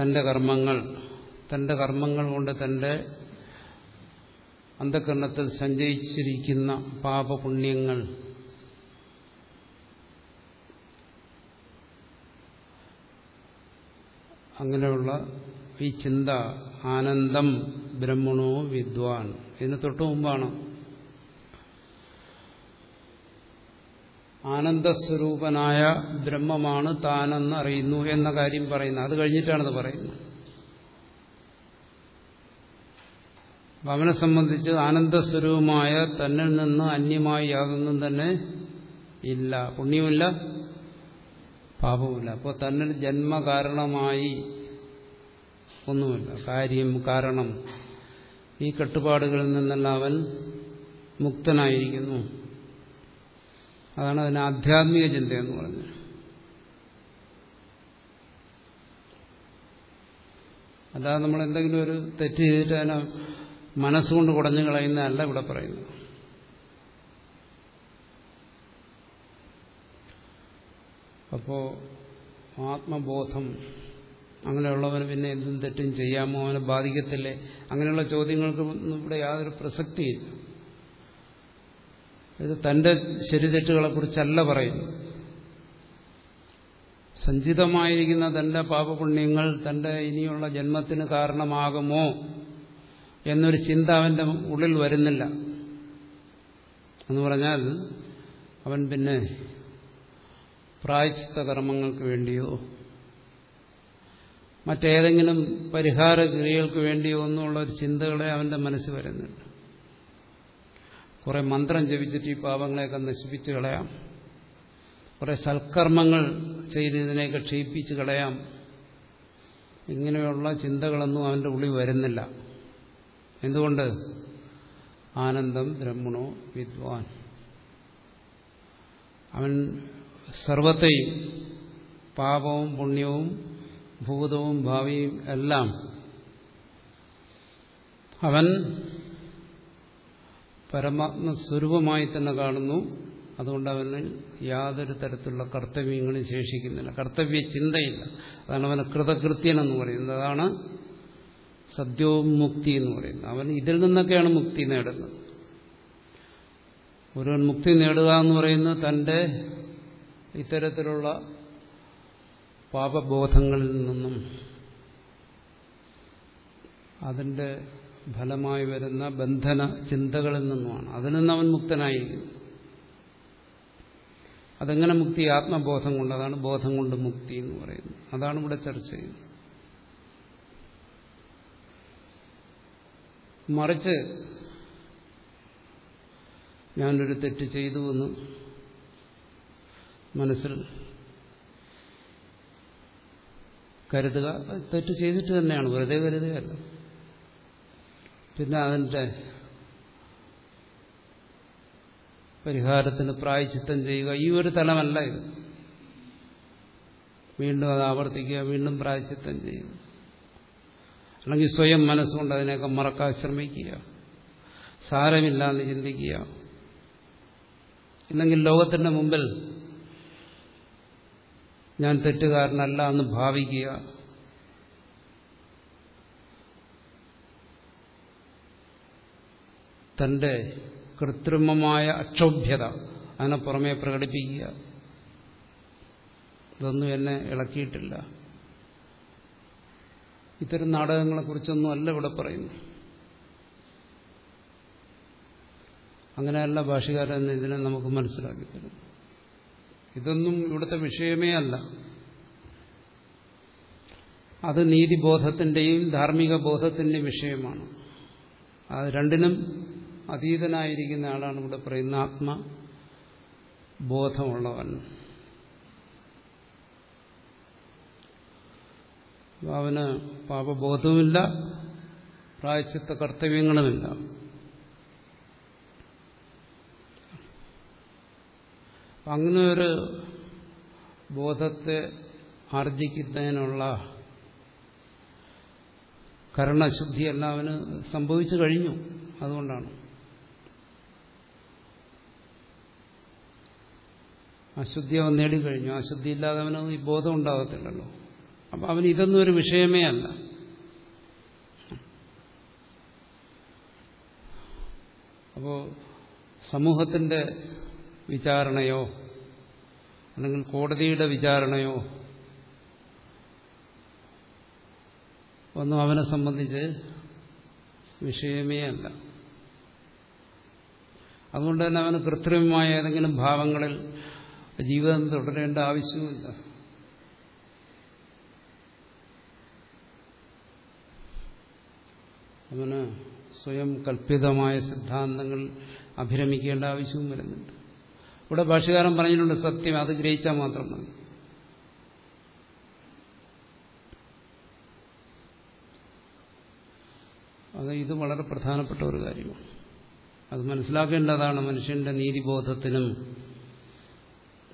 S1: തന്റെ കർമ്മങ്ങൾ തന്റെ കർമ്മങ്ങൾ കൊണ്ട് തന്റെ അന്ധകരണത്തിൽ സഞ്ചയിച്ചിരിക്കുന്ന പാപപുണ്യങ്ങൾ. അങ്ങനെയുള്ള ഈ ചിന്ത ആനന്ദം ബ്രഹ്മണോ വിദ്വാൻ. ഇതിന് തൊട്ടു മുമ്പാണ് ആനന്ദസ്വരൂപനായ ബ്രഹ്മമാണ് താനെന്ന് അറിയുന്നു എന്ന കാര്യം പറയുന്നത്. അത് കഴിഞ്ഞിട്ടാണത് പറയുന്നത്. അവനെ സംബന്ധിച്ച് ആനന്ദസ്വരൂപമായ തന്നിൽ നിന്ന് അന്യമായി യാതൊന്നും തന്നെ ഇല്ല. പുണ്യമില്ല പാപവുമില്ല. അപ്പോൾ തന്നിൽ ജന്മകാരണമായി ഒന്നുമില്ല. കാര്യം കാരണം ഈ കെട്ടുപാടുകളിൽ നിന്നെല്ലാം അവൻ മുക്തനായിരിക്കുന്നു. അതാണ് അതിന് ആധ്യാത്മിക ചിന്തയെന്ന് പറഞ്ഞത്. അല്ലാതെ നമ്മൾ എന്തെങ്കിലും ഒരു തെറ്റ് ചെയ്തിട്ട് അതിനെ മനസ്സുകൊണ്ട് കുടഞ്ഞു കളയുന്നതല്ല ഇവിടെ പറയുന്നത്. അപ്പോ ആത്മബോധം അങ്ങനെയുള്ളവന് പിന്നെ എന്തും തെറ്റും ചെയ്യാമോ അവനെ ബാധിക്കത്തില്ലേ? അങ്ങനെയുള്ള ചോദ്യങ്ങൾക്ക് ഇവിടെ യാതൊരു പ്രസക്തിയില്ല. ഇത് തന്റെ കുറിച്ചല്ല പറയുന്നു. സഞ്ചിതമായിരിക്കുന്ന തന്റെ പാപപുണ്യങ്ങൾ തന്റെ ഇനിയുള്ള ജന്മത്തിന് കാരണമാകുമോ എന്നൊരു ചിന്ത അവന്റെ ഉള്ളിൽ വരുന്നില്ല. എന്ന് പറഞ്ഞാൽ അവൻ പിന്നെ പ്രായശ്ചിത്ത കർമ്മങ്ങൾക്ക് വേണ്ടിയോ മറ്റേതെങ്കിലും പരിഹാര ക്രിയകൾക്ക് വേണ്ടിയോ എന്നുള്ള ഒരു ചിന്തകളെ അവന്റെ മനസ്സ് വരുന്നുണ്ട്. കുറെ മന്ത്രം ജപിച്ചിട്ട് ഈ പാപങ്ങളെയൊക്കെ നശിപ്പിച്ച് കളയാം. കുറെ സൽക്കർമ്മങ്ങൾ ചെയ്ത് ഇതിനെയൊക്കെ ക്ഷയിപ്പിച്ച് കളയാം. ഇങ്ങനെയുള്ള ചിന്തകളൊന്നും അവന്റെ ഉള്ളിൽ വരുന്നില്ല. എന്തുകൊണ്ട്? ആനന്ദം ബ്രഹ്മണോ വിദ്വാൻ. അവൻ സർവത്തെയും പാപവും പുണ്യവും ഭൂതവും ഭാവിയും എല്ലാം അവൻ പരമാത്മസ്വരൂപമായി തന്നെ കാണുന്നു. അതുകൊണ്ട് അവന് യാതൊരു തരത്തിലുള്ള കർത്തവ്യങ്ങളും ശേഷിക്കുന്നില്ല. കർത്തവ്യ ചിന്തയില്ല. അതാണ് അവന് കൃതകൃത്യൻ എന്ന് പറയുന്നത്. അതാണ് സദ്യവും മുക്തി എന്ന് പറയുന്നത്. അവൻ ഇതിൽ നിന്നൊക്കെയാണ് മുക്തി നേടുന്നത്. ഒരുവൻ മുക്തി നേടുക എന്ന് പറയുന്നത് തന്റെ ഇത്തരത്തിലുള്ള പാപബോധങ്ങളിൽ നിന്നും അതിന്റെ ഫലമായി വരുന്ന ബന്ധന ചിന്തകളിൽ നിന്നുമാണ്. അതിൽ നിന്ന് അവൻ മുക്തനായിരിക്കുന്നു അതെങ്ങനെ മുക്തി? ആത്മബോധം കൊണ്ട്. അതാണ് ബോധം കൊണ്ട് മുക്തി എന്ന് പറയുന്നത്. അതാണ് ഇവിടെ ചർച്ച ചെയ്യുന്നത്. മറിച്ച് ഞാനൊരു തെറ്റ് ചെയ്തു എന്ന് മനസ്സിൽ കരുതുക. തെറ്റ് ചെയ്തിട്ട് തന്നെയാണ്. വെറുതെ കരുതുകയല്ല. പിന്നെ അതിന്റെ പരിഹാരത്തിന് പ്രായച്ചിത്തം ചെയ്യുക. ഈ ഒരു തലമല്ല ഇത്. വീണ്ടും അത് ആവർത്തിക്കുക വീണ്ടും പ്രായച്ചിത്തം ചെയ്യുക. അല്ലെങ്കിൽ സ്വയം മനസ്സുകൊണ്ട് അതിനെയൊക്കെ മറക്കാൻ ശ്രമിക്കുക. സാരമില്ലാന്ന് ചിന്തിക്കുക. ഇല്ലെങ്കിൽ ലോകത്തിന്റെ മുമ്പിൽ ഞാൻ തെറ്റുകാരനല്ല എന്ന് ഭാവിക്കുക. തന്റെ കൃത്രിമമായ അക്ഷോഭ്യത അതിനെ പുറമെ പ്രകടിപ്പിക്കുക. ഇതൊന്നും എന്നെ ഇളക്കിയിട്ടില്ല. ഇത്തരം നാടകങ്ങളെക്കുറിച്ചൊന്നും അല്ല ഇവിടെ പറയുന്നു അങ്ങനെയല്ല ഭാഷകാരൻ ഇതിനെ നമുക്ക് മനസ്സിലാക്കി തരും ഇതൊന്നും ഇവിടുത്തെ വിഷയമേ അല്ല. അത് നീതിബോധത്തിന്റെയും ധാർമ്മിക ബോധത്തിന്റെയും വിഷയമാണ്. അത് രണ്ടിനും അതീതനായിരിക്കുന്ന ആളാണ് ഇവിടെ പറയുന്ന ആത്മബോധമുള്ളവൻ അവന് പാപബോധവുമില്ല പ്രായച്ചിത്ത കർത്തവ്യങ്ങളുമില്ല. അങ്ങനെ ഒരു ബോധത്തെ ആർജിക്കുന്നതിനുള്ള കരണശുദ്ധിയെല്ലാം അവന് സംഭവിച്ചു കഴിഞ്ഞു. അതുകൊണ്ടാണ്. അശുദ്ധി അവൻ നേടിക്കഴിഞ്ഞു. അശുദ്ധി ഇല്ലാതെ അവന് ഈ ബോധം ഉണ്ടാകത്തില്ലല്ലോ. അപ്പം അവന് ഇതൊന്നും ഒരു വിഷയമേ അല്ല. അപ്പോൾ സമൂഹത്തിന്റെ വിചാരണയോ അല്ലെങ്കിൽ കോടതിയുടെ വിചാരണയോ ഒന്നും അവനെ സംബന്ധിച്ച് വിഷയമേ അല്ല. അതുകൊണ്ട് തന്നെ അവന് കൃത്രിമമായ ഏതെങ്കിലും ഭാവങ്ങളിൽ ജീവിതം തുടരേണ്ട ആവശ്യവുമില്ല. അവന് സ്വയം കൽപ്പിതമായ സിദ്ധാന്തങ്ങൾ അഭിരമിക്കേണ്ട ആവശ്യവും വരുന്നുണ്ട്. ഇവിടെ ഭാഷകാരൻ പറഞ്ഞിട്ടുണ്ട് സത്യം അത് ഗ്രഹിച്ചാൽ മാത്രം മതി. അത് ഇത് വളരെ പ്രധാനപ്പെട്ട ഒരു കാര്യമാണ്. അത് മനസ്സിലാക്കേണ്ടതാണ് മനുഷ്യന്റെ നീതിബോധത്തിനും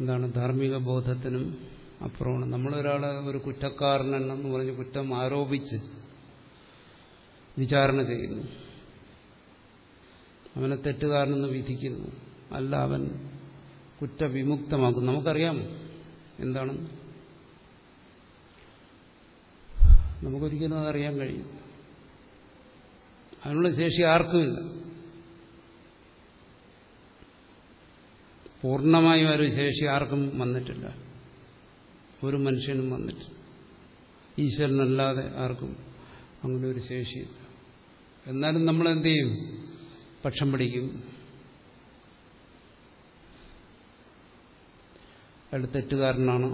S1: എന്താണ് ധാർമ്മിക ബോധത്തിനും അപ്പുറമാണ്. നമ്മളൊരാളെ ഒരു കുറ്റക്കാരനെന്ന് പറഞ്ഞ് കുറ്റം ആരോപിച്ച് വിചാരണ ചെയ്യുന്നു. അവനെ തെറ്റുകാരനെന്ന് വിധിക്കുന്നു. അല്ല അവൻ കുറ്റവിമുക്തമാക്കും നമുക്കറിയാം എന്താണ്. നമുക്കൊരിക്കലും അതറിയാൻ കഴിയും. അതിനുള്ള ശേഷി ആർക്കുമില്ല പൂർണമായും ഒരു ശേഷി ആർക്കും വന്നിട്ടില്ല. ഒരു മനുഷ്യനും വന്നിട്ടില്ല. ഈശ്വരനല്ലാതെ ആർക്കും അങ്ങനെ ഒരു ശേഷിയില്ല. എന്നാലും നമ്മൾ എന്ത് ചെയ്യും? പക്ഷം പിടിക്കും. അയാൾ തെറ്റുകാരനാണ്?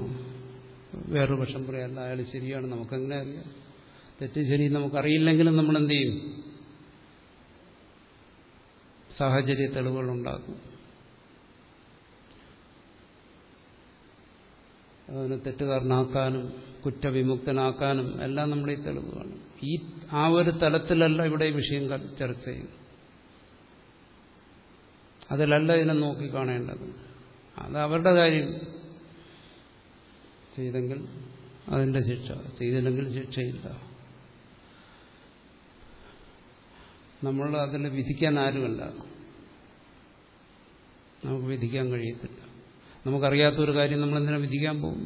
S1: വേറൊരു പക്ഷം പറയാല്ല അയാൾ ശരിയാണ്? നമുക്കെങ്ങനെ അറിയാം തെറ്റ് ശരി നമുക്കറിയില്ലെങ്കിലും നമ്മൾ എന്ത് ചെയ്യും? സാഹചര്യ തെളിവുകൾ ഉണ്ടാക്കും അതിനെ തെറ്റുകാരനാക്കാനും കുറ്റവിമുക്തനാക്കാനും എല്ലാം നമ്മൾ ഈ തെളിവുകയാണ് ഈ ആ ഒരു തലത്തിലല്ല ഇവിടെ ഈ വിഷയം ചർച്ച ചെയ്യുന്നത്. അതിലല്ല ഇതിനെ നോക്കിക്കാണേണ്ടത് അത് അവരുടെ കാര്യം ചെയ്തെങ്കിൽ അതിന്റെ ശിക്ഷ ചെയ്തില്ലെങ്കിൽ ശിക്ഷയില്ല. നമ്മൾ അതിൽ വിധിക്കാൻ ആരുമല്ല. നമുക്ക് വിധിക്കാൻ കഴിയത്തില്ല. നമുക്കറിയാത്ത ഒരു കാര്യം നമ്മൾ എന്തിനാ വിധിക്കാൻ പോകും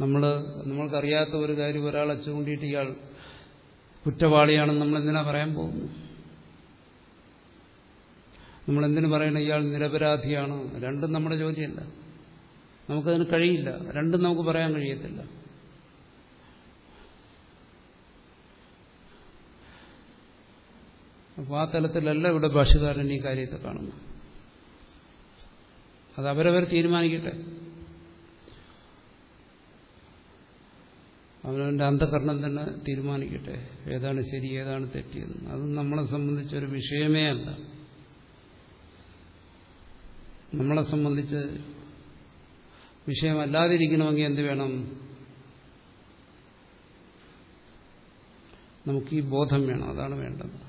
S1: നമ്മൾ നമ്മൾക്കറിയാത്ത ഒരു കാര്യം ഒരാൾ അച്ചുകൊണ്ടിട്ട് ഇയാൾ കുറ്റവാളിയാണെന്ന് നമ്മൾ എന്തിനാ പറയാൻ പോകുന്നു നമ്മൾ എന്തിനു പറയണം ഇയാൾ നിരപരാധിയാണ്? രണ്ടും നമ്മുടെ ജോലിയല്ല നമുക്കതിന് കഴിയില്ല. രണ്ടും നമുക്ക് പറയാൻ കഴിയത്തില്ല. അപ്പോൾ ആ തലത്തിലല്ല ഇവിടെ ഭാഷകാരൻ ഈ കാര്യത്തെ കാണുന്നു അത് അവരവർ തീരുമാനിക്കട്ടെ. അവനവന്റെ അന്ധകരണം തന്നെ തീരുമാനിക്കട്ടെ. ഏതാണ് ശരി ഏതാണ് തെറ്റിയെന്ന് അത് നമ്മളെ സംബന്ധിച്ചൊരു വിഷയമേ അല്ല. നമ്മളെ സംബന്ധിച്ച് വിഷയമല്ലാതിരിക്കണമെങ്കിൽ എന്ത് വേണം? നമുക്ക് ഈ ബോധം വേണം. അതാണ് വേണ്ടത്.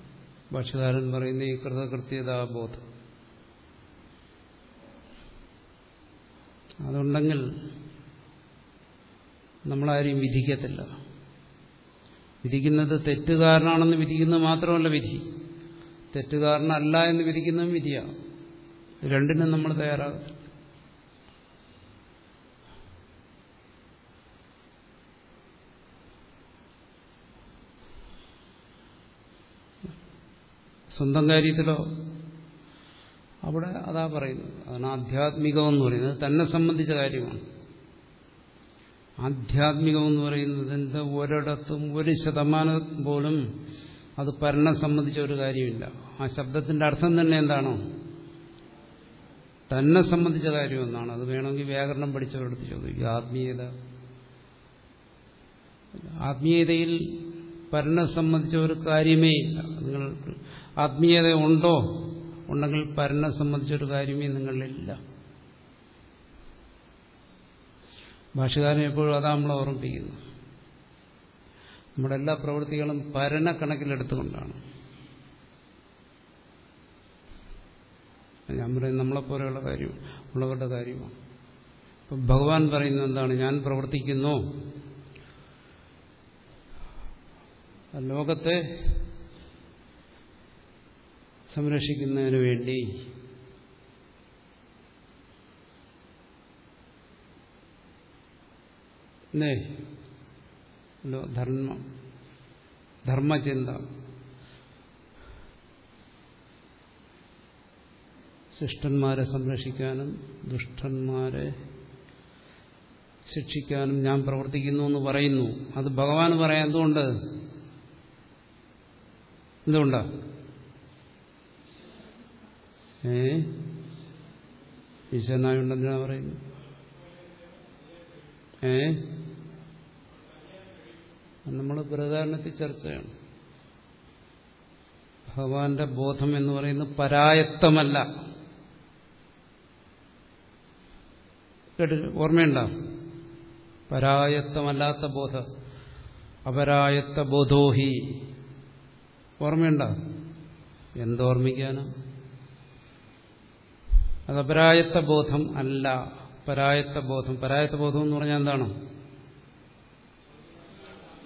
S1: ഭാഷകാരൻ പറയുന്ന ഈ കൃതകൃത്യതാ ബോധം. അതുണ്ടെങ്കിൽ നമ്മളാരെയും വിധിക്കത്തില്ല. വിധിക്കുന്നത് തെറ്റുകാരനാണെന്ന് വിധിക്കുന്നത് മാത്രമല്ല വിധി. തെറ്റുകാരനല്ല എന്ന് വിധിക്കുന്നതും വിധിയാണ് രണ്ടിനും നമ്മൾ തയ്യാറാകും സ്വന്തം കാര്യത്തിലോ അവിടെ അതാ പറയുന്നത്. അതാണ് ആധ്യാത്മികമെന്ന് പറയുന്നത് തന്നെ സംബന്ധിച്ച കാര്യമാണ്. ആധ്യാത്മികമെന്ന് പറയുന്നതിന്റെ ഒരിടത്തും ഒരു ശതമാനം പോലും അത് പരണം സംബന്ധിച്ച ഒരു കാര്യമില്ല. ആ ശബ്ദത്തിന്റെ അർത്ഥം തന്നെ എന്താണോ? തന്നെ സംബന്ധിച്ച കാര്യം എന്നാണ് അത് വേണമെങ്കിൽ വ്യാകരണം പഠിച്ചവരടുത്ത് ചോദിക്കുക ആത്മീയത. ആത്മീയതയിൽ പരണം സംബന്ധിച്ച ഒരു കാര്യമേ ഇല്ല. നിങ്ങൾ ആത്മീയത ഉണ്ടോ? ഉണ്ടെങ്കിൽ പരനെ സംബന്ധിച്ചൊരു കാര്യമേ നിങ്ങളിലില്ല. ഭാഷകാരൻ എപ്പോഴും അതാ നമ്മളെ ഓർമ്മിപ്പിക്കുന്നു നമ്മുടെ എല്ലാ പ്രവൃത്തികളും പരന കണക്കിലെടുത്തുകൊണ്ടാണ്. ഞാൻ പറയുന്നത് നമ്മളെപ്പോലെയുള്ള കാര്യം ഉള്ളവരുടെ കാര്യമാണ്. അപ്പം ഭഗവാൻ പറയുന്നത് എന്താണ്? ഞാൻ പ്രവർത്തിക്കുന്നു. ലോകത്തെ സംരക്ഷിക്കുന്നതിന് വേണ്ടി ധർമ്മ ധർമ്മചിന്ത ശിഷ്ടന്മാരെ സംരക്ഷിക്കാനും ദുഷ്ടന്മാരെ ശിക്ഷിക്കാനും ഞാൻ പ്രവർത്തിക്കുന്നു എന്ന് പറയുന്നു. അത് ഭഗവാൻ പറയാൻ എന്തുകൊണ്ട്? എന്തുകൊണ്ടാ? ഏ? ഈശ്വരനായുണ്ടെന്നാ പറയുന്നു ഏ? നമ്മൾ പ്രധാരണത്തിൽ ചർച്ചയാണ്. ഭഗവാന്റെ ബോധം എന്ന് പറയുന്നത് പരായത്തമല്ല. കേട്ട് ഓർമ്മയുണ്ടോ? പരായത്തമല്ലാത്ത ബോധ. അപരായത്ത ബോധോഹി ഓർമ്മയുണ്ടോ എന്തോർമ്മിക്കാനാ അത് അപരായത്ത ബോധം അല്ല. പരായത്ത ബോധം പരായത്ത ബോധം എന്ന് പറഞ്ഞാൽ എന്താണ്?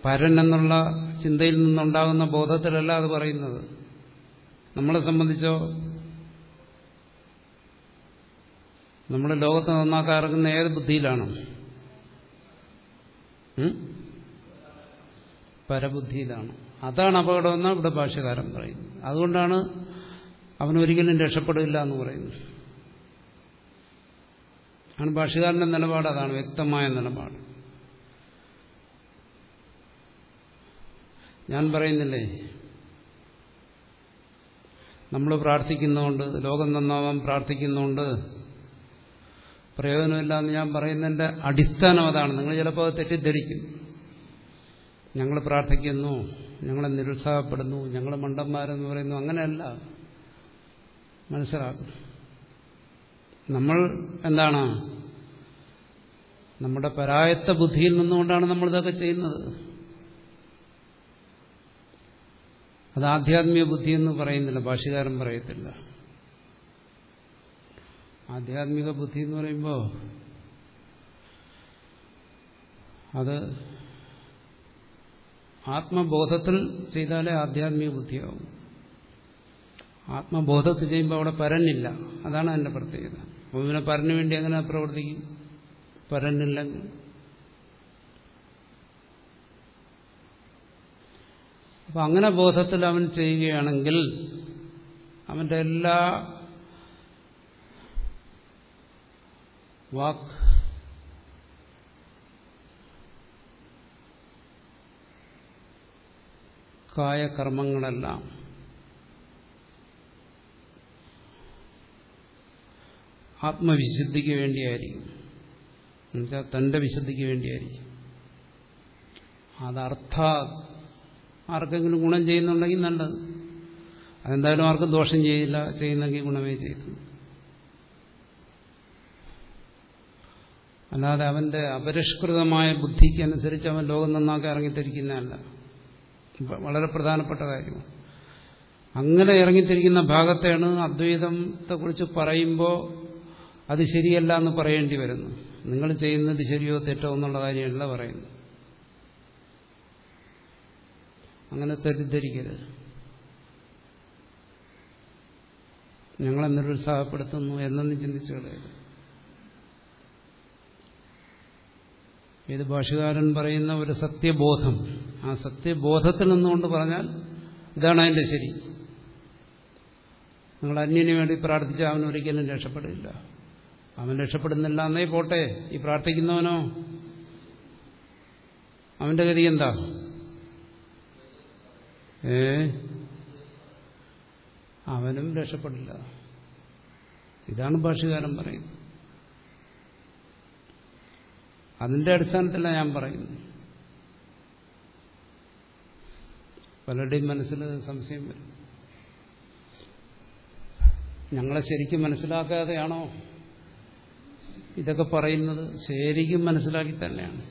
S1: പരൻ എന്നുള്ള ചിന്തയിൽ നിന്നുണ്ടാകുന്ന ബോധത്തിലല്ല അത് പറയുന്നത്. നമ്മളെ സംബന്ധിച്ചോ നമ്മൾ ലോകത്തെ നന്നാക്കാൻ ഇറങ്ങുന്ന ഏത് ബുദ്ധിയിലാണ്? പരബുദ്ധിയിലാണ്. അതാണ് അപകടമെന്ന് ഇവിടെ ഭാഷകാരൻ പറയുന്നത് അതുകൊണ്ടാണ് അവനൊരിക്കലും രക്ഷപ്പെടില്ല എന്ന് പറയുന്നത്. ആണ് ഭാഷകാരന്റെ നിലപാട് അതാണ് വ്യക്തമായ നിലപാട്. ഞാൻ പറയുന്നില്ലേ? നമ്മൾ പ്രാർത്ഥിക്കുന്നുണ്ട് ലോകം നന്നാവാൻ പ്രാർത്ഥിക്കുന്നുണ്ട് പ്രയോജനമില്ല എന്ന് ഞാൻ പറയുന്നതിന്റെ അടിസ്ഥാനം അതാണ്. നിങ്ങൾ ചിലപ്പോൾ അത് തെറ്റിദ്ധരിക്കും. ഞങ്ങൾ പ്രാർത്ഥിക്കുന്നു ഞങ്ങളെ നിരുത്സാഹപ്പെടുന്നു ഞങ്ങൾ മണ്ടന്മാരെന്ന് പറയുന്നു അങ്ങനെയല്ല. മനസ്സിലാക്കും നമ്മൾ എന്താണ്? നമ്മുടെ പരായത്ത ബുദ്ധിയിൽ നിന്നുകൊണ്ടാണ് നമ്മളിതൊക്കെ ചെയ്യുന്നത്. അത് ആധ്യാത്മിക ബുദ്ധി എന്ന് പറയുന്നില്ല ഭാഷകാരൻ പറയത്തില്ല. ആധ്യാത്മിക ബുദ്ധി എന്ന് പറയുമ്പോൾ അത് ആത്മബോധത്തിൽ ചെയ്താലേ ആധ്യാത്മിക ബുദ്ധിയാവും. ആത്മബോധത്തിൽ ചെയ്യുമ്പോൾ അവിടെ പരനില്ല അതാണ് അതിന്റെ പ്രത്യേകത. അപ്പോൾ ഇവനെ പരന് വേണ്ടി എങ്ങനെ പ്രവർത്തിക്കും. പരനില്ലെങ്കിൽ അപ്പൊ അങ്ങനെ ബോധത്തിൽ അവൻ ചെയ്യുകയാണെങ്കിൽ അവന്റെ എല്ലാ വാക്ക് കായകർമ്മങ്ങളെല്ലാം ആത്മവിശുദ്ധിക്ക് വേണ്ടിയായിരിക്കും. എന്നുവെച്ചാൽ തന്റെ വിശുദ്ധിക്ക് വേണ്ടിയായിരിക്കും. അതർത്ഥ ആർക്കെങ്കിലും ഗുണം ചെയ്യുന്നുണ്ടെങ്കിൽ നല്ലത്. അതെന്തായാലും ആർക്കും ദോഷം ചെയ്യില്ല ചെയ്യുന്നെങ്കിൽ ഗുണമേ ചെയ്തു അല്ലാതെ അവന്റെ അപരിഷ്കൃതമായ ബുദ്ധിക്കനുസരിച്ച് അവൻ ലോകം നന്നാക്കി ഇറങ്ങിത്തിരിക്കുന്നതല്ല. വളരെ പ്രധാനപ്പെട്ട കാര്യമാണ് അങ്ങനെ ഇറങ്ങിത്തിരിക്കുന്ന ഭാഗത്തെയാണ് അദ്വൈതത്തെക്കുറിച്ച് പറയുമ്പോൾ അത് ശരിയല്ല എന്ന് പറയേണ്ടി വരുന്നു. നിങ്ങൾ ചെയ്യുന്നത് ശരിയോ തെറ്റോ എന്നുള്ള കാര്യമല്ല പറയുന്നു അങ്ങനെ തെറ്റിദ്ധരിക്കരുത്. ഞങ്ങളെ നിരുത്സാഹപ്പെടുത്തുന്നു എന്നൊന്നും ചിന്തിച്ചു കളയരുത്. ഏത് ഭാഷകാരൻ പറയുന്ന ഒരു സത്യബോധം ആ സത്യബോധത്തിൽ നിന്നുകൊണ്ട് പറഞ്ഞാൽ ഇതാണ് അതിന്റെ ശരി. നിങ്ങൾ അന്യന് വേണ്ടി പ്രാർത്ഥിച്ച അവനൊരിക്കലും രക്ഷപ്പെടില്ല. അവൻ രക്ഷപ്പെടുന്നില്ല എന്നേ പോട്ടെ. ഈ പ്രാർത്ഥിക്കുന്നവനോ? അവന്റെ ഗതി എന്താ? ഏ? അവനും രക്ഷപ്പെടില്ല. ഇതാണ് ഭാഷകാരൻ പറയുന്നത്. അതിന്റെ അടിസ്ഥാനത്തിലാണ് ഞാൻ പറയുന്നത്. പലരുടെയും മനസ്സിൽ സംശയം വരും. ഞങ്ങളെ ശരിക്കും മനസ്സിലാക്കാതെയാണോ ഇതൊക്കെ പറയുന്നത് ശരിക്കും മനസ്സിലാക്കി തന്നെയാണ്.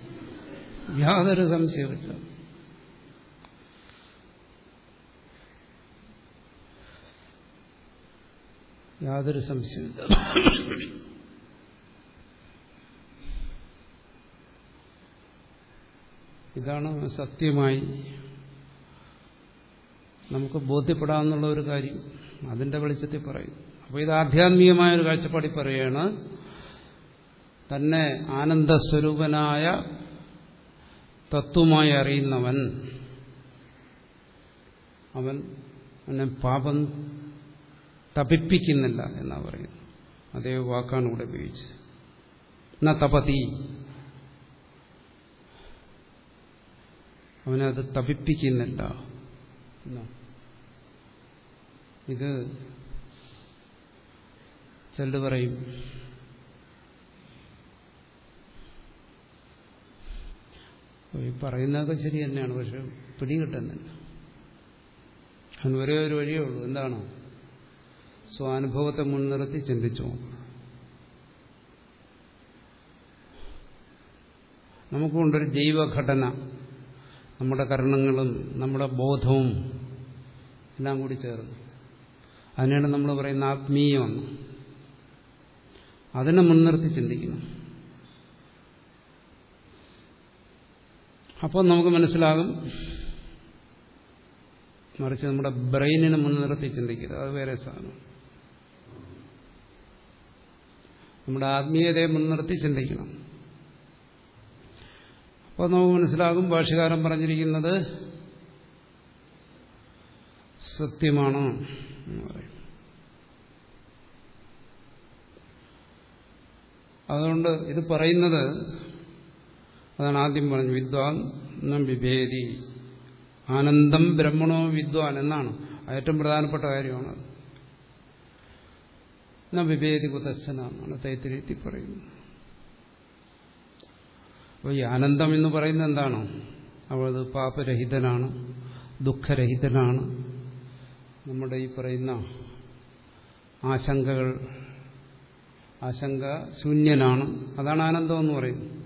S1: യാതൊരു സംശയമില്ല യാതൊരു സംശയമില്ല ഇതാണ് സത്യമായി നമുക്ക് ബോധ്യപ്പെടാമെന്നുള്ള ഒരു കാര്യം. അതിന്റെ വെളിച്ചത്തിൽ പറയും. അപ്പോൾ ഇത് ആധ്യാത്മികമായ ഒരു കാഴ്ചപ്പാടിൽ പറയുകയാണ് തന്നെ ആനന്ദസ്വരൂപനായ തത്വമായി അറിയുന്നവൻ. അവൻ അവനെ പാപം തപിപ്പിക്കുന്നില്ല എന്നാണ് പറയുന്നത്. അതേ വാക്കാണ് ഇവിടെ ഉപയോഗിച്ചത്. ന തപതി. അവനത് തപിപ്പിക്കുന്നില്ല എന്നാ. ഇത് ചെല്ലു പറയും ഈ പറയുന്നതൊക്കെ ശരി തന്നെയാണ് പക്ഷെ പിടികിട്ടുന്നില്ല അതിന് ഒരേ ഒരു വഴിയേ ഉള്ളൂ. എന്താണ്? സ്വാനുഭവത്തെ മുൻനിർത്തി ചിന്തിച്ചു. നമുക്കുണ്ടൊരു ജൈവഘടന. നമ്മുടെ കരണങ്ങളും നമ്മുടെ ബോധവും എല്ലാം കൂടി ചേർന്ന്. അതിനാണ് നമ്മൾ പറയുന്ന ആത്മീയമെന്ന് അതിനെ മുൻനിർത്തി ചിന്തിക്കണം അപ്പോൾ നമുക്ക് മനസ്സിലാകും. മറിച്ച് നമ്മുടെ ബ്രെയിനിനെ മുൻനിർത്തി ചിന്തിക്കരുത്. അത് വേറെ സാധനം. നമ്മുടെ ആത്മീയതയെ മുൻനിർത്തി ചിന്തിക്കണം. അപ്പോൾ നമുക്ക് മനസ്സിലാകും ഭാഷകാരൻ പറഞ്ഞിരിക്കുന്നത് സത്യമാണ് എന്ന് പറയും. അതുകൊണ്ട് ഇത് പറയുന്നത് അതാണ് ആദ്യം പറഞ്ഞു വിദ്വാൻ വിഭേദി. ആനന്ദം ബ്രഹ്മണോ വിദ്വാൻ എന്നാണ്. ഏറ്റവും പ്രധാനപ്പെട്ട കാര്യമാണ്. ന വിഭേദി കുതശ്ചനാണ് തൈത്തിരീത്തി പറയുന്നത്. അപ്പോൾ ഈ ആനന്ദം എന്ന് പറയുന്നത് എന്താണ്? അവളത് പാപരഹിതനാണ് ദുഃഖരഹിതനാണ്. നമ്മുടെ ഈ പറയുന്ന ആശങ്കകൾ ആശങ്ക ശൂന്യനാണ്. അതാണ് ആനന്ദം എന്ന് പറയുന്നത്.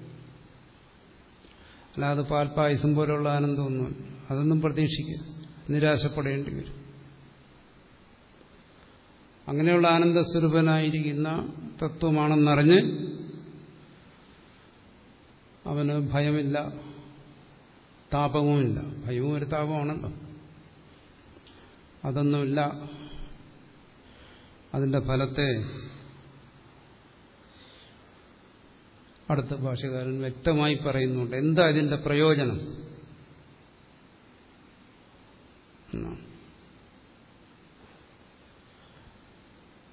S1: അല്ലാതെ പാൽപ്പായസം പോലുള്ള ആനന്ദമൊന്നും അതൊന്നും പ്രതീക്ഷിക്കുക നിരാശപ്പെടേണ്ടി വരും. അങ്ങനെയുള്ള ആനന്ദസ്വരൂപനായിരിക്കുന്ന തത്വമാണെന്നറിഞ്ഞ് അവന് ഭയമില്ല താപവുമില്ല. ഭയവും ഒരു താപമാണല്ലോ. അതൊന്നുമില്ല. അതിന്റെ ഫലത്തെ അടുത്ത ഭാഷകാരൻ വ്യക്തമായി പറയുന്നുണ്ട്. എന്താ ഇതിന്റെ പ്രയോജനം?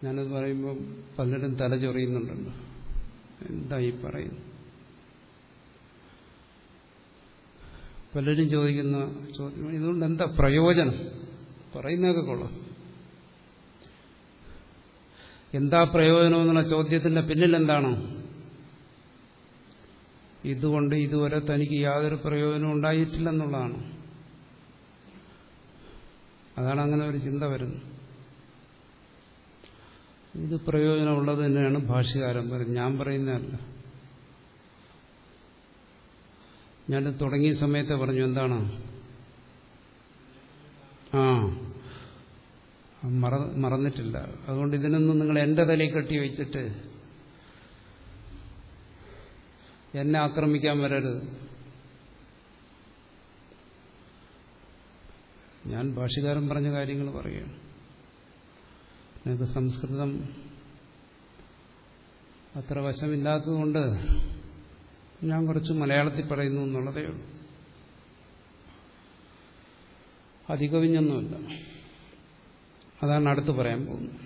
S1: ഞാനത് പറയുമ്പോൾ പലരും തലചൊറിയുന്നുണ്ടല്ലോ എന്തായി പറയുന്നു പലരും ചോദിക്കുന്ന ചോദ്യം ഇതുകൊണ്ട് എന്താ പ്രയോജനം? പറയുന്നതൊക്കെ കൊള്ളാം. എന്താ പ്രയോജനം എന്നുള്ള ചോദ്യത്തിന്റെ പിന്നിൽ എന്താണ് ഇതുകൊണ്ട് ഇതുവരെ തനിക്ക് യാതൊരു പ്രയോജനവും ഉണ്ടായിട്ടില്ലെന്നുള്ളതാണ്. അതാണ് അങ്ങനെ ഒരു ചിന്ത വരുന്നത്. ഇത് പ്രയോജനമുള്ളത് തന്നെയാണ് ഭാഷകാരം പറയുന്നത്. ഞാൻ പറയുന്നതല്ല. ഞാൻ തുടങ്ങിയ സമയത്തെ പറഞ്ഞു. എന്താണ്? ആ. മറ മറന്നിട്ടില്ല. അതുകൊണ്ട് ഇതിനൊന്നും നിങ്ങൾ എന്റെ തലയിൽ കെട്ടി വെച്ചിട്ട് എന്നെ ആക്രമിക്കാൻ വരരുത്. ഞാൻ ഭാഷകാരൻ പറഞ്ഞ കാര്യങ്ങൾ പറയുകയാണ് നിങ്ങൾക്ക് സംസ്കൃതം അത്ര വശമില്ലാത്തതുകൊണ്ട് ഞാൻ കുറച്ച് മലയാളത്തിൽ പറയുന്നു എന്നുള്ളതേ ഉള്ളൂ. അധികവിഞ്ഞൊന്നുമില്ല. അതാണ് അടുത്ത് പറയാൻ പോകുന്നത്.